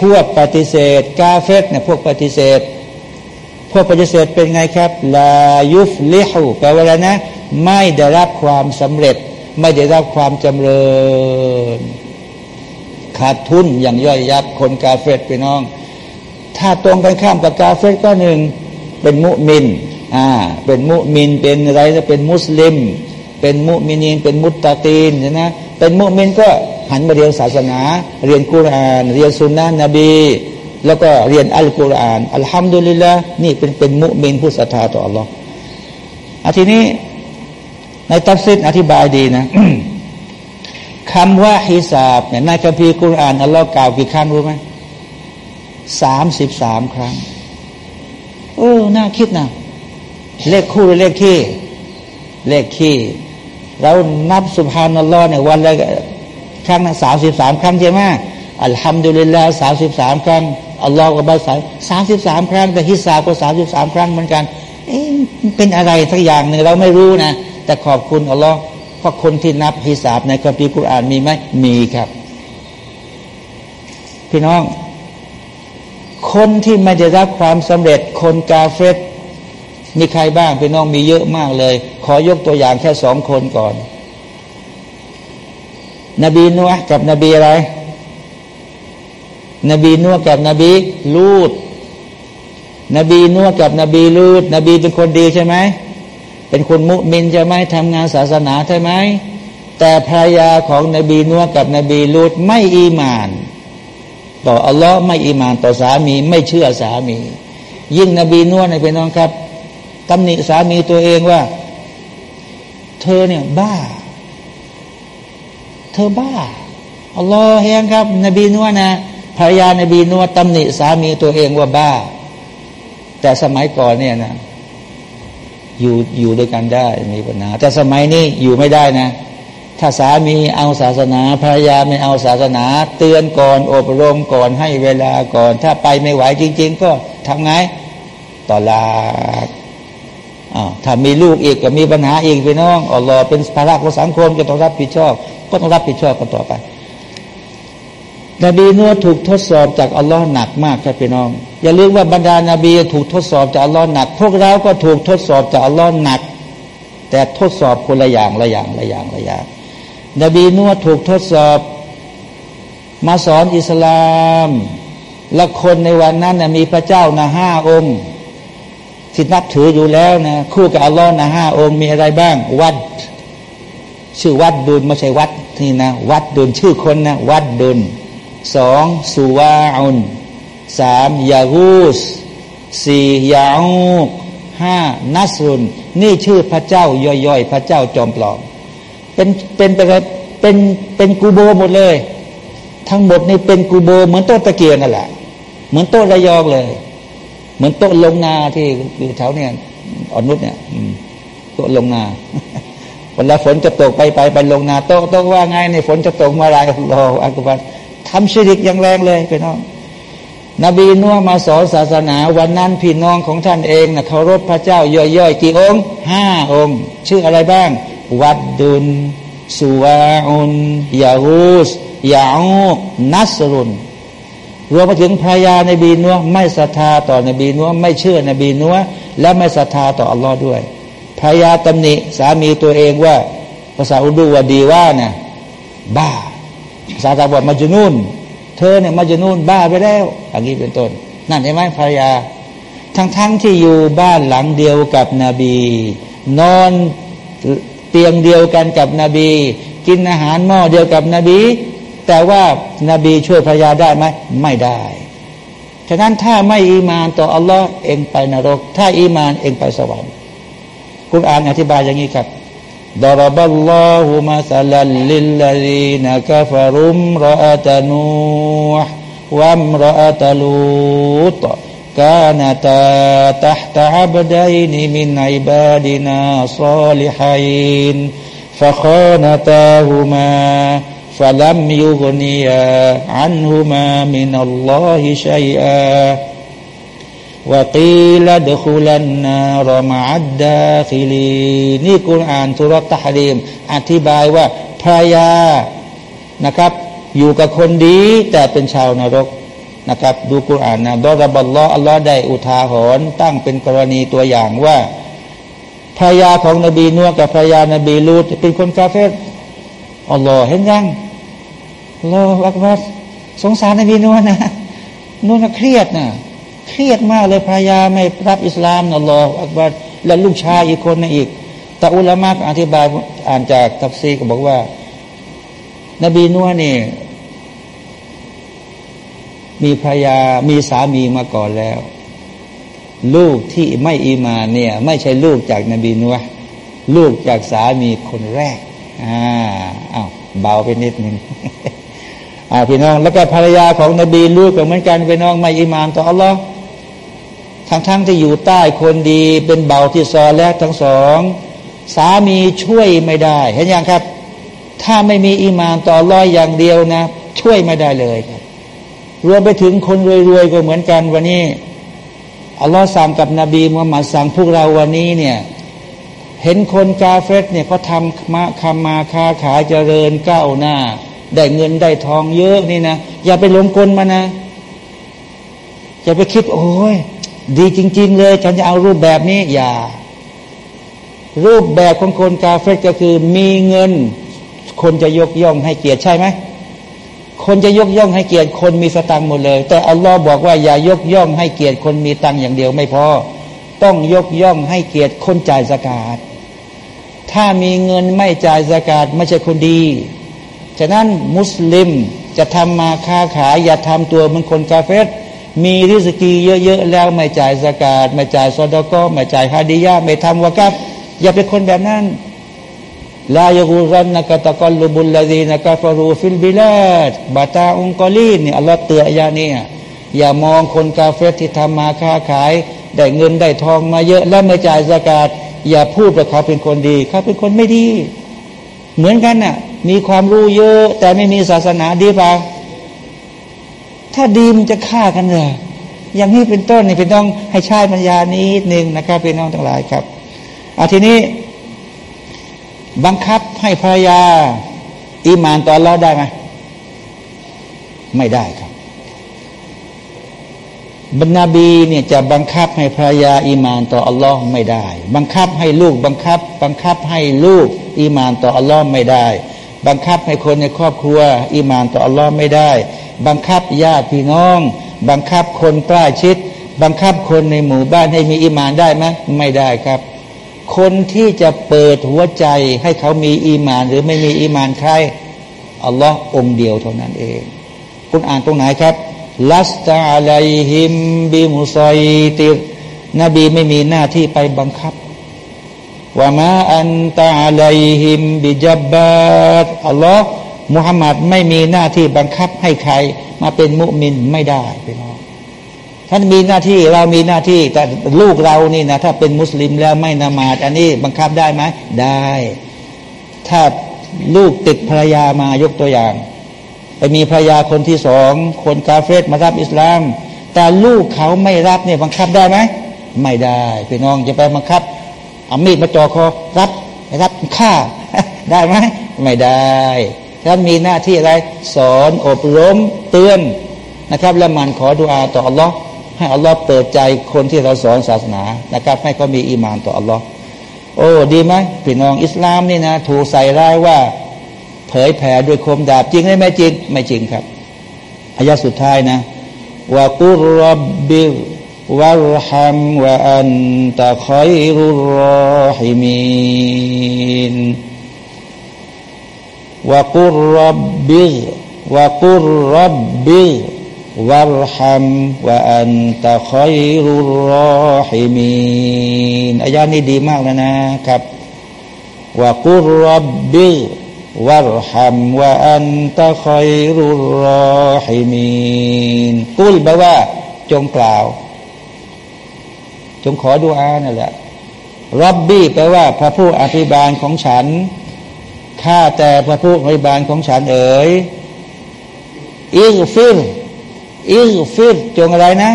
พวกปฏิเสธ กาเฟรเนี่ยพวกปฏิเสธ พวกปฏิเสธเป็นไงครับ ลายุฟลิฮูแปลว่าอะไรนะ ไม่ได้รับความสำเร็จ ไม่ได้รับความจำเริญ ขาดทุนอย่างย่อยยับคนกาเฟตไปน้อง ถ้าตรงกันข้ามกับกาเฟตก็หนึ่งเป็นมุมินอ่าเป็นมุมินเป็นอะไรจะเป็นมุสลิม เป็นมุมินีนเป็นมุตตะกีนนะเป็นมุมินก็หันมาเรียนศาสนา เรียนกุรานเรียนสุนนะนบี แล้วก็เรียนอัลกุรอานอัลฮัมดุลิลละนี่เป็นเป็นมุมินผู้ศรัทธาต่ออัลลอฮ์อาทีนี้ในตัฟซิดอธิบายดีนะคำว่าฮิซาบเนี่ยในคัมภีร์กุรอานอัลลอฮ์กล่าวกี่ครั้งรู้ไหมสามสิบสามครั้งเออน่าคิดนะเลขคู่หรือเลขขี้ เลขขี้ เรานับสุภานัลลอฮ์เนี่ยวันละครั้งนะสามสิบสามครั้งใช่ไหมอัลฮัมดุลิลลาห์สามสิบสามครั้งอัลลอฮ์ก็บาสายสามสิบสามครั้งแต่ฮิซาก็สามสิบสามครั้งเหมือนกันเอ๊ะเป็นอะไรสักอย่างหนึ่งเราไม่รู้นะ แต่ขอบคุณอัลลอฮ์เพราะคนที่นับฮิซาบในคัมภีร์กุรอานมีไหมมีครับ พี่น้อง คนที่ไม่ได้รับความสำเร็จคนกาเฟต มีใครบ้างพี่น้องมีเยอะมากเลย ขอยกตัวอย่างแค่สองคนก่อน นบีนัวกับนบีอะไร นบีนัวกับนบีลูด นบีนัวกับนบีลูด นบีเป็นคนดีใช่ไหมเป็นคนมุมินใช่ไหมทำงานศาสนาใช่ไหมแต่ภรรยาของนบีนัวกับนบีลูดไม่อีมาน ต่ออัลลอฮ์ไม่อีมานต่อสามี ไม่เชื่อสามี ยิ่งนบีนัวในพี่น้องครับ ตำหนิสามีตัวเองว่า เธอเนี่ยบ้า เธอบ้าอัลลอฮ์แห้งครับ นบีนัวนะภรรยานบีนัวตำหนิสามีตัวเองว่าบ้า แต่สมัยก่อนเนี่ยนะอยู่อยู่ด้วยกันได้มีปัญหาแต่สมัยนี้อยู่ไม่ได้นะ ถ้าสามีเอาศาสนาภรรยาไม่เอาศาสนา เตือนก่อนอบรมก่อนให้เวลาก่อน ถ้าไปไม่ไหวจริง ๆ ก็ทำไงต่อลา ถ้ามีลูกอีกก็มีปัญหาอีกพี่น้องอัลลอฮ์เป็นภาระของสังคมก็ต้องรับผิดชอบ ก็ต้องรับผิดชอบกันต่อไปนบีนัวถูกทดสอบจากอัลลอฮ์หนักมากครับพี่น้อง อย่าลืมว่าบรรดานาบีถูกทดสอบจากอัลลอฮ์หนัก พวกเราก็ถูกทดสอบจากอัลลอฮ์หนัก แต่ทดสอบคนละอย่างละอย่างละอย่างละอย่าง นบีนัวถูกทดสอบ มาสอนอิสลาม และคนในวันนั้นมีพระเจ้านะห้าองค์ ที่นับถืออยู่แล้วนะคู่กับอัลลอฮ์นะห้าองค์มีอะไรบ้าง วัด ชื่อวัดดุลไม่ใช่วัดนี่นะ วัดดุลชื่อคนนะ วัดดุลสองสุวาอุนสามยากูสสี่ยาอูห้านัสรุน นี่ชื่อพระเจ้าย่อยๆ พระเจ้าจอมปลอม เป็นเป็นเป็นเป็นเป็นกูโบหมดเลย ทั้งหมดนี่เป็นกูโบเหมือนโต๊ะตะเกียงนั่นแหละ เหมือนโต๊ะระยองเลย มือนโต๊ะลงนาที่อยู่แถวเนี่ยอ่อนนุชเนี่ยโต๊ะลงนาเวลาฝนจะตกไปไปไปลงนาโต๊ะโต๊ะว่าไงในฝนจะตกมาอะไรรออักบัตทำชิริกอย่างแรงเลยไปน้อง นบีนัวมาสอนศาสนาวันนั้นพี่น้องของท่านเองนะเคารพพระเจ้าย่อยๆกี่องค์ห้าองค์ ชื่ออะไรบ้าง วัดดุลสุวาอุนยาฮูสยาอูนัสรุน รวมไปถึงภรรยาในบีนัวไม่ศรัทธาต่อนบีนัวไม่เชื่อนบีนัวและไม่ศรัทธาต่ออัลลอฮ์ด้วยภรรยาตำหนิสามีตัวเองว่า ภาษาอุดูว่าดีว่านะ่ะบ้าภาษาตะบอกมาจนูนเธอเนี่ยมาจนูนบ้าไปแล้วอย่างนี้เป็นต้น นั่นใช่ไหมภรรยา ทั้งๆทที่อยู่บ้านหลังเดียวกับนบี นอนเตียงเดียวกันกับนบี กินอาหารหม้อเดียวกับนบี แต่ว่านาบีช่วยภรรยาได้ไหมไม่ได้ ฉะนั้นถ้าไม่อีมานต่ออัลลอฮ์เองไปนรก ถ้าอีมานเองไปสวรรค์คุณอ่านอธิบายอย่างนี้ครับดรบัลลอฮุมาสัลลิลลาดีนักฟารุมรอัตานูห์วัมรอัตลูตกานาตาตัตอับดัยนิมินอิบาดินาซาลิฮัยน์ฟะคานตาฮุมา กุรอานทุรตฮรีมอธิบายว่าภรรยานะครับ อยู่กับคนดี แต่เป็นชาวนรกนะครับ ดูกุรอานนะดอรบัลลออัลลอฮ์ได้อุทาหรณ์ตั้งเป็นกรณีตัวอย่างว่าภรรยาของนบีนัวกับภรรยานบีลูดเป็นคนกาเฟ อัลลอฮ์เห็นยังอัลลอฮ์อักบัรสงสารนบีนัวนะนัวนเครียดนะเครียดมากเลยภรรยาไม่รับอิสลามอัลลอฮ์อักบัรและลูกชายอีกคนนึงอีกแต่อุลามะอธิบายอ่านจากตัฟซีก็บอกว่า นบีนัวนี่มีภรรยามีสามีมาก่อนแล้ว ลูกที่ไม่อีมาเนี่ย ไม่ใช่ลูกจากนบีนัวลูกจากสามีคนแรก อ่าอ้าวเบาไปนิดหนึ่งอ่าพี่น้อง แล้วก็ภรรยาของนบีลูกก็เหมือนกันพี่น้องไม่อีมานต่ออัลลอฮ์ทั้งทั้งที่อยู่ใต้คนดีเป็นเบาที่ซอและทั้งสอง สามีช่วยไม่ได้ เห็นยังครับ ถ้าไม่มีอีมานต่ออัลลอฮ์อย่างเดียวนะ ช่วยไม่ได้เลยครับรวมไปถึงคนรวยๆก็เหมือนกันวันนี้อัลลอฮ์สั่งกับนบีมุฮัมมัดสั่งพวกเราวันนี้เนี่ย เห็นคนกาเฟตเนี่ยเขาทำมาคำมาค้าขายเจริญก้าวหน้า ได้เงินได้ทองเยอะนี่นะอย่าไปหลงกลมานะอย่าไปคิด โอ้ยดีจริง ๆ เลย ฉันจะเอารูปแบบนี้อย่า รูปแบบของคนกาเฟตก็คือมีเงิน คนจะยกย่องให้เกียรติใช่ไหมคนจะยกย่องให้เกียรติคนมีสตังค์หมดเลย แต่อัลลอฮ์บอกว่าอย่ายกย่องให้เกียรติคนมีตังค์อย่างเดียวไม่พอต้องยกย่องให้เกียรติคนจ่ายสกาด ถ้ามีเงินไม่จ่ายสกาดไม่ใช่คนดี ฉะนั้นมุสลิมจะทำมาค้าขายอย่าทำตัวเหมือนคนกาเฟตมีริสกีเยอะ ๆ แล้วไม่จ่ายสกาดไม่จ่ายซอดก็ไม่จ่ายฮาดิยาไม่ทำวะกับอย่าเป็นคนแบบนั้นลายกูรันนักตะกอลุบุลลาดีนักฟารูฟิลบิลาดบาตาองกอลีนี่อัลลอฮ์เตือนยาเนี่ยอย่ามองคนกาเฟตที่ทำมาค้าขาย ได้เงินได้ทองมาเยอะ แล้วไม่จ่ายสกาด อย่าพูดว่าเขาเป็นคนดี เขาเป็นคนไม่ดี เหมือนกันน่ะ มีความรู้เยอะ แต่ไม่มีศาสนาดีป่ะถ้าดีมันจะฆ่ากันเลยอย่างนี้เป็นต้นนี่เป็นต้องให้ใช้ปัญญานี้หนึ่งนะครับเป็นน้องทั้งหลายครับอาทีนี้ บังคับให้ภรรยา อีมานต่อรอได้ไหมไม่ได้ครับ บรรณาบีเนี่ยจะบังคับให้ภรรยาอีมานต่ออัลลอฮ์ไม่ได้ บังคับให้ลูกบังคับ บังคับให้ลูกอีมานต่ออัลลอฮ์ไม่ได้ บังคับให้คนในครอบครัวอีมานต่ออัลลอฮ์ไม่ได้ บังคับญาติพี่น้อง บังคับคนใกล้ชิด บังคับคนในหมู่บ้านให้มีอีมานได้ไหมไม่ได้ครับ คนที่จะเปิดหัวใจให้เขามีอีมาน หรือไม่มีอีมานใครอัลลอฮ์องเดียวเท่านั้นเอง คุณอ่านตรงไหนครับ ลัสตาอะลัยฮิมบิมุซอยติรนบีไม่มีหน้าที่ไปบังคับว่ามาอันตาอะลัยฮิมบิจับบาตอัลลอฮ์มุฮัมมัดไม่มีหน้าที่บังคับให้ใคร มาเป็นมุมินไม่ได้พี่น้องท่านมีหน้าที่เรามีหน้าที่แต่ลูกเรานี่นะถ้าเป็นมุสลิมแล้วไม่นามาดอันนี้บังคับได้ไหมได้ ถ้าลูกติดภรรยามายกตัวอย่าง ไปมีภรรยาคนที่สองคนกาเฟสมารับอิสลาม แต่ลูกเขาไม่รับเนี่ยบังคับได้ไหมไม่ได้พี่น้องจะไปบังคับเอามีดมาจ่อคอรับรับฆ่าได้ไหมไม่ได้ท่านมีหน้าที่อะไรสอนอบรมเตือนนะครับและมันขอดุอาต่ออัลลอฮ์ให้อัลลอฮ์เปิดใจคนที่เราสอนศาสนานะครับ ให้เขามีอีมานต่ออัลลอฮ์โอ้ดีไหมพี่น้องอิสลามนี่นะถูกใส่ร้ายว่า เผยแผ่ด้วยคมดาบจริงไหรือไม่จริง ไม่จริงครับอายะสุดท้ายนะว่ากุรบบิวะรฮัมวะอันตะคอยรุรอฮิมีนวะกุรบบิวะกุรบบิวะรฮัมวะอันตะคอยรุรอฮิมีนอายานี้ดีมากแล้วนะครับوقل رب اغفر وارحم وأنت خير الراحمين قل แปลว่าจงกล่าว จงขอดุอานั่นแหละرب แปลว่า พระผู้อภิบาลของฉัน ข้าแต่พระผู้อภิบาลของฉันเอ๋ยاغفر اغفر จงอะไรนะ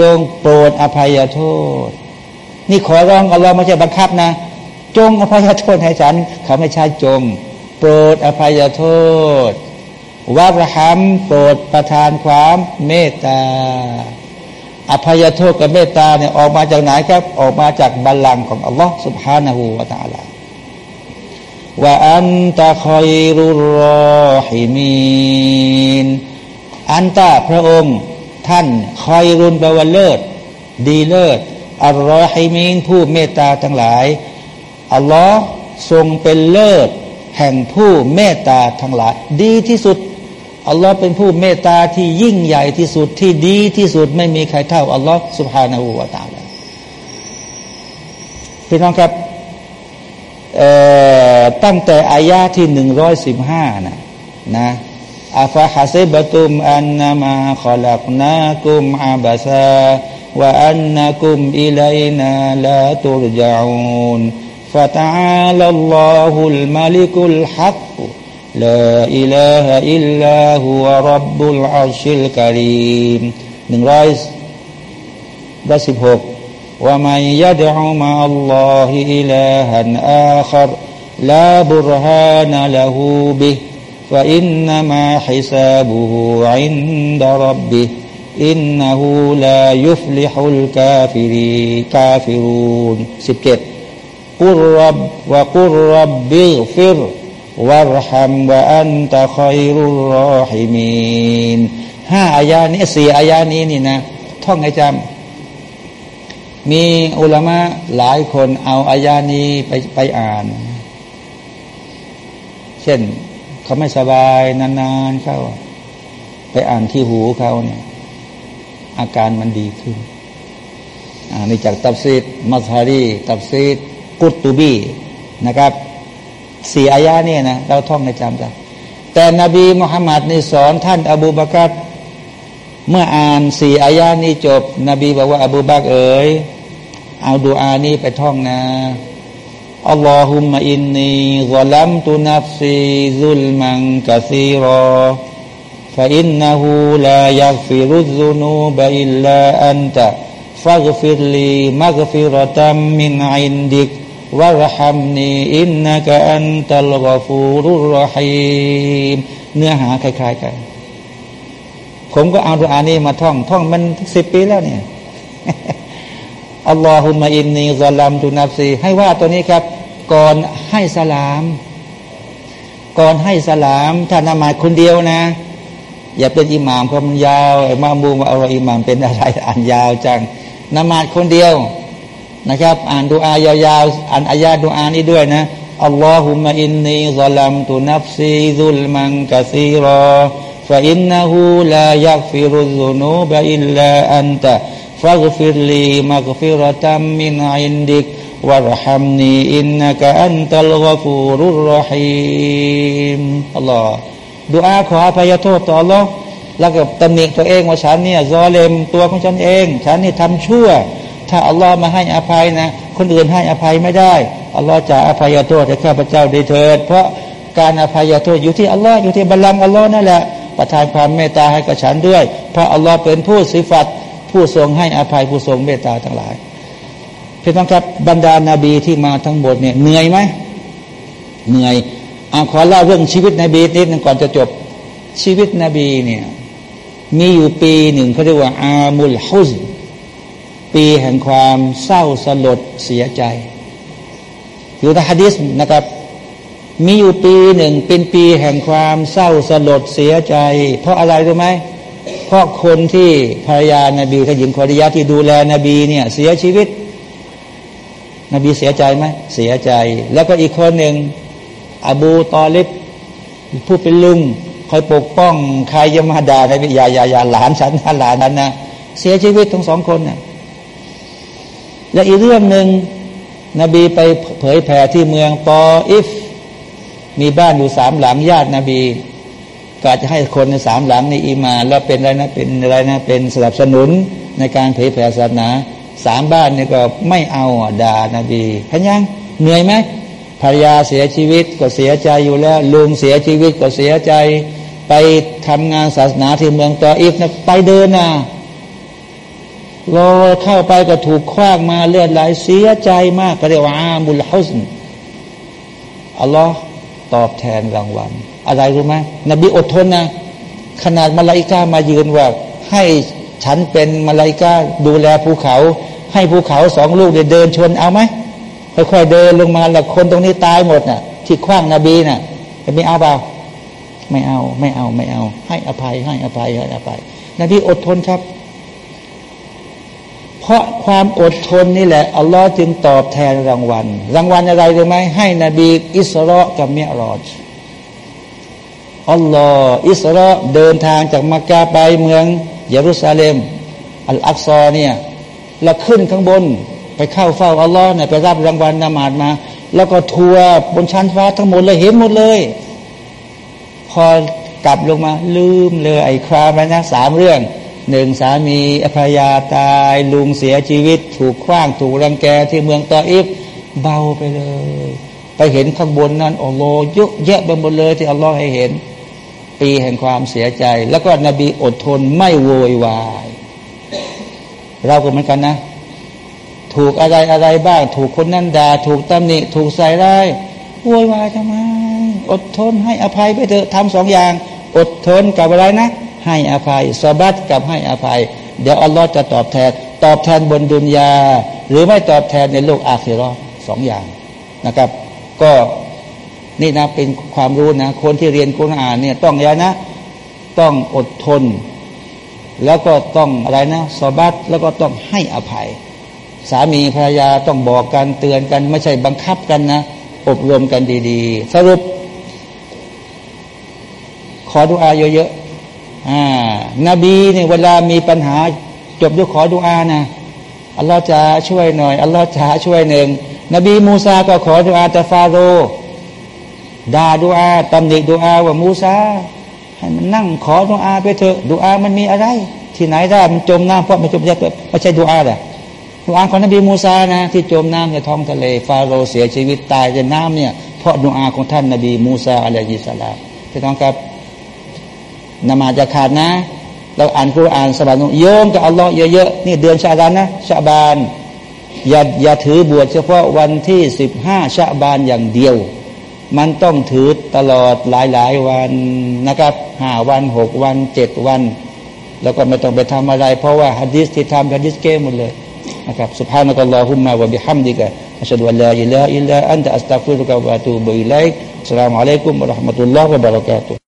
จงโปรดอภัยโทษ นี่ขอร้องอัลลอฮ์ไม่ใช่บังคับนะ จงอภัยโทษให้ฉัน เขาไม่ใช่จง โปรดอภัยโทษวาระหัมโปรดประทานความเมตตา อภัยโทษกับเมตตาเนี่ยออกมาจากไหนครับ ออกมาจากบัลลังก์ของอัลลอฮ์สุบฮานาหูวาตาลาว่าอันตะคอยรุรอฮิมีนอันตะพระองค์ท่านคอยรุนแปลว่าเลิศ ดีเลิศอัลลอฮิมีนผู้เมตตาทั้งหลายอัลลอฮ์ทรงเป็นเลิศ แห่งผู้เมตตาทั้งหลาย ดีที่สุดอัลลอฮ์เป็นผู้เมตตาที่ยิ่งใหญ่ที่สุดที่ดีที่สุดไม่มีใครเท่าอัลลอฮ์สุภฮานาอูวาตาลพี่น้องครับตั้งแต่อายาที่หนึ่งร้อยสิบห้านะนะอาฟาฮัเซบตุมอันนามาขอลักนากุมอาบาซาว่าอันนากุมอิลัยนาลาตุรยาอูน فتعالى الله الملك الحق. لا إله إلا هو رب العرش الكريم. من رئيس بسبه ومن يدع مع الله إلها آخر لا برهان له به. فإنما حسابه عند ربه. إنه لا يفلح الكافرين كافرون. سبكت กุรบวะกุรบบิฟิรวะรหัมวะอันตะคอยรุรอฮิมีนห้าอายานี้สี่อายานี้นี่นะท่องให้จำมีอุลามะหลายคนเอาอายานี้ไปไปอ่าน เช่นเขาไม่สบายนานๆเข้า ไปอ่านที่หูเขาเนี่ยอาการมันดีขึ้น อ่านี่จากตับซีดมัสฮารีตับซีด กุตตูบีนะครับสี่อายาเนี่ยนะเราท่องในจำจ้ะแต่นบีมุฮัมมัดในสอนท่านอบูบักรเมื่ออ่านสี่อายานี้จบ นบีบอกว่า อบูบักรเอ๋ยเอาดูอานี้ไปท่องนะاللهم إني ظلمت نفسي ظلما كثيرا فإنه لا يغفر الذنوب إلا أنت فاغفر لي مغفرة من عندك วะรหัมนีอินนักอันตัลกฟูรุรหีมเนื้อหาคล้ายๆกัน ผมก็เอาดูอานี้มาท่อง ท่องมันสิบปีแล้วเนี่ยอัลลอฮุมะอินนีซาลัมตุนับซีให้ว่าตัวนี้ครับ ก่อนให้สลาม ก่อนให้สลาม ถ้านมาคนเดียวนะ อย่าเป็นอิหมามเขาะมันยาวมาบูมาเอาอิหมามเป็นอะไรอ่านยาวจังนมาซคนเดียว นะครับ อ่านดูอายยาวๆอ่านอายาดูอานี้ด้วยนะاللهم إني ظلمت نفسي ظلما كثيرا فإنه لا يغفر الذنوب إلا أنت فاغفر لي مغفرة من عندك وارحمني إنك أنت الغفور الرحيم อัลลอฮ์ดูอาขออภัยโทษต่ออัลลอฮ์แล้วก็ตำหนิตัวเองว่าฉันเนี่ยซอเลมตัวของฉันเอง ฉันนี่ทำชั่ว ถ้าอัลลอฮ์มาให้อภัยนะ คนอื่นให้อภัยไม่ได้อัลลอฮ์จะอภัยโทษให้ข้าพเจ้าได้เถิด เพราะการอภัยโทษอยู่ที่อัลลอฮ์อยู่ที่บัลลังก์อัลลอฮ์นั่นแหละประทานความเมตตาให้กับฉันด้วย เพราะอัลลอฮ์เป็นผู้สิฟัตผู้ทรงให้อภัยผู้ทรงเมตตาทั้งหลายพี่น้องครับบรรดานาบีที่มาทั้งหมดเนี่ยเหนื่อยไหมเหนื่อยอาขอเล่าเรื่องชีวิตนบีนิดนึงก่อนจะจบชีวิตนบีเนี่ยมีอยู่ปีหนึ่งเขาเรียกว่าอามุลฮุซ ปีแห่งความเศร้าสลดเสียใจอยู่ในฮะดิษนะครับ มีอยู่ปีหนึ่งเป็นปีแห่งความเศร้าสลดเสียใจ เพราะอะไรรู้ไหมเพราะคนที่ภรรยานาบีขยิงคอริยะที่ดูแลนบีเนี่ยเสียชีวิต นบีเสียใจไหมเสียใจ แล้วก็อีกคนหนึ่งอบูตอลิบผู้เป็นลุงคอยปกป้องใครจะมาด่านบียาอย่าอย่าหลานฉันหลานนั้นนะเสียชีวิตทั้งสองคนนะ่ะ และอีกเรื่องหนึ่งนบีไปเผยแผ่ที่เมืองตออิฟ มีบ้านอยู่สามหลังญาตินบีก็จะให้คนในสามหลังในอีมา แล้วเป็นอะไรนะเป็นอะไรนะเป็นสนับสนุนในการเผยแผ่ศาสนาสามบ้านนี่ก็ไม่เอาด่านบีพยังเหนื่อยไหมภรรยาเสียชีวิตก็เสียใจอยู่แล้ว ลุงเสียชีวิตก็เสียใจ ไปทำงานศาสนาที่เมืองตออิฟนะไปเดินนะ รอเข้าไปก็ถูกคว้างมาเลือดไหลเสียใจมากก็เรียกว่าอามุลฮุสนอัลลอฮ์ตอบแทนรางวัล อะไรรู้ไหมนบีอดทนนะ ขนาดมาลาอิกามายืนว่า ให้ฉันเป็นมาลายกาดูแลภูเขา ให้ภูเขาสองลูกเดินชนเอาไหมค่อยๆเดินลงมาแล้วคนตรงนี้ตายหมดน่ะ ที่คว้างนบีน่ะไม่เอาเปล่าไม่เอาไม่เอาไม่เอา ให้อภัยให้อภัยให้อภัยนบีอดทนครับ เพราะความอดทนนี่แหละ อัลลอฮ์จึงตอบแทนรางวัล รางวัลอะไรรู้ไหมให้นบีอิสรากับเมียรอจอัลลอฮ์อิสราเดินทางจากมักกะไปเมืองเยรูซาเล็ม อัลอักซอเนี่ยแล้วขึ้นข้างบนไปเข้าเฝ้าอัลลอฮ์เนี่ยไปรับรางวัลนามาดมา แล้วก็ทัวร์บนชั้นฟ้าทั้งหมดเลยเห็นหมดเลย พอกลับลงมาลืมเลยไอ้ครามนะสามเรื่อง หนึ่งสามีอภยาตายลุงเสียชีวิต ถูกคว้างถูกรังแกที่เมืองตออิฟเบาไปเลย ไปเห็นข้างบนนั้นอัลลอฮ์เยอะแยะไปหมดเลยที่อัลลอฮ์ให้เห็น ปีแห่งความเสียใจ แล้วก็นบีอดทนไม่โวยวาย เราก็เหมือนกันนะ ถูกอะไรอะไรบ้าง ถูกคนนั้นด่าถูกตำหนิถูกใส่ร้ายโวยวายทำไม อดทนให้อภัยไปเถอะทำสองอย่าง อดทนกับอะไรนะ ให้อภัยสบัดกับให้อภัย เดี๋ยวอัลลอฮ์จะตอบแทน ตอบแทนบนดุนยา หรือไม่ตอบแทนในโลกอาคีรอสองอย่างนะครับ ก็นี่นะเป็นความรู้นะ คนที่เรียนกุรอานเนี่ยต้องยานะ ต้องอดทน แล้วก็ต้องอะไรนะสบัตแล้วก็ต้องให้อภัย สามีภรรยาต้องบอกกันเตือนกัน ไม่ใช่บังคับกันนะอบรมกันดี ๆ สรุป ขอดุอาเยอะๆ อ่านบีเนี่ยเวลามีปัญหาจบด้วยขอดุอานะอัลลอฮ์จะช่วยหน่อยอัลลอฮ์จะช่วยหนึ่งนบีมูซาก็ขอดุอาแต่ฟาโรด่าดูอาตำหนิดูอาว่ามูซาให้มันนั่งขอดูอาไปเถอะดูอามันมีอะไร ที่ไหนได้มันจมน้ำเพราะมันจมจะไม่ใช่ดูอาแหละดูอาของนบีมูซานะ ที่จมน้ำในท้องทะเล ฟาโรเสียชีวิตตายในน้ำเนี่ยเพราะดูอาของท่านนบีมูซาอะลัยฮิสลามที่ต้องครับ นมาจะขาดนะ เราอ่านคุรานสบายโยมกับอัลลอฮ์เยอะๆนี่เดือนชาบานนะชาบานอย่าอย่าถือบวชเฉพาะวันที่สิบห้าชาบานอย่างเดียว มันต้องถือตลอดหลายหลายวันนะครับห้าวันหกวันเจ็ดวัน แล้วก็ไม่ต้องไปทำอะไร เพราะว่าฮัดดิสที่ทำฮัดดิสเก้หมดเลยนะครับسبحانك اللهم وبحمدك أشهد أن لا إله إلا أنت أستغفرك وأتوب إليكสลามอะลัยกุมวะราะห์มะตุลลอฮ์วะบะเราะกาตุ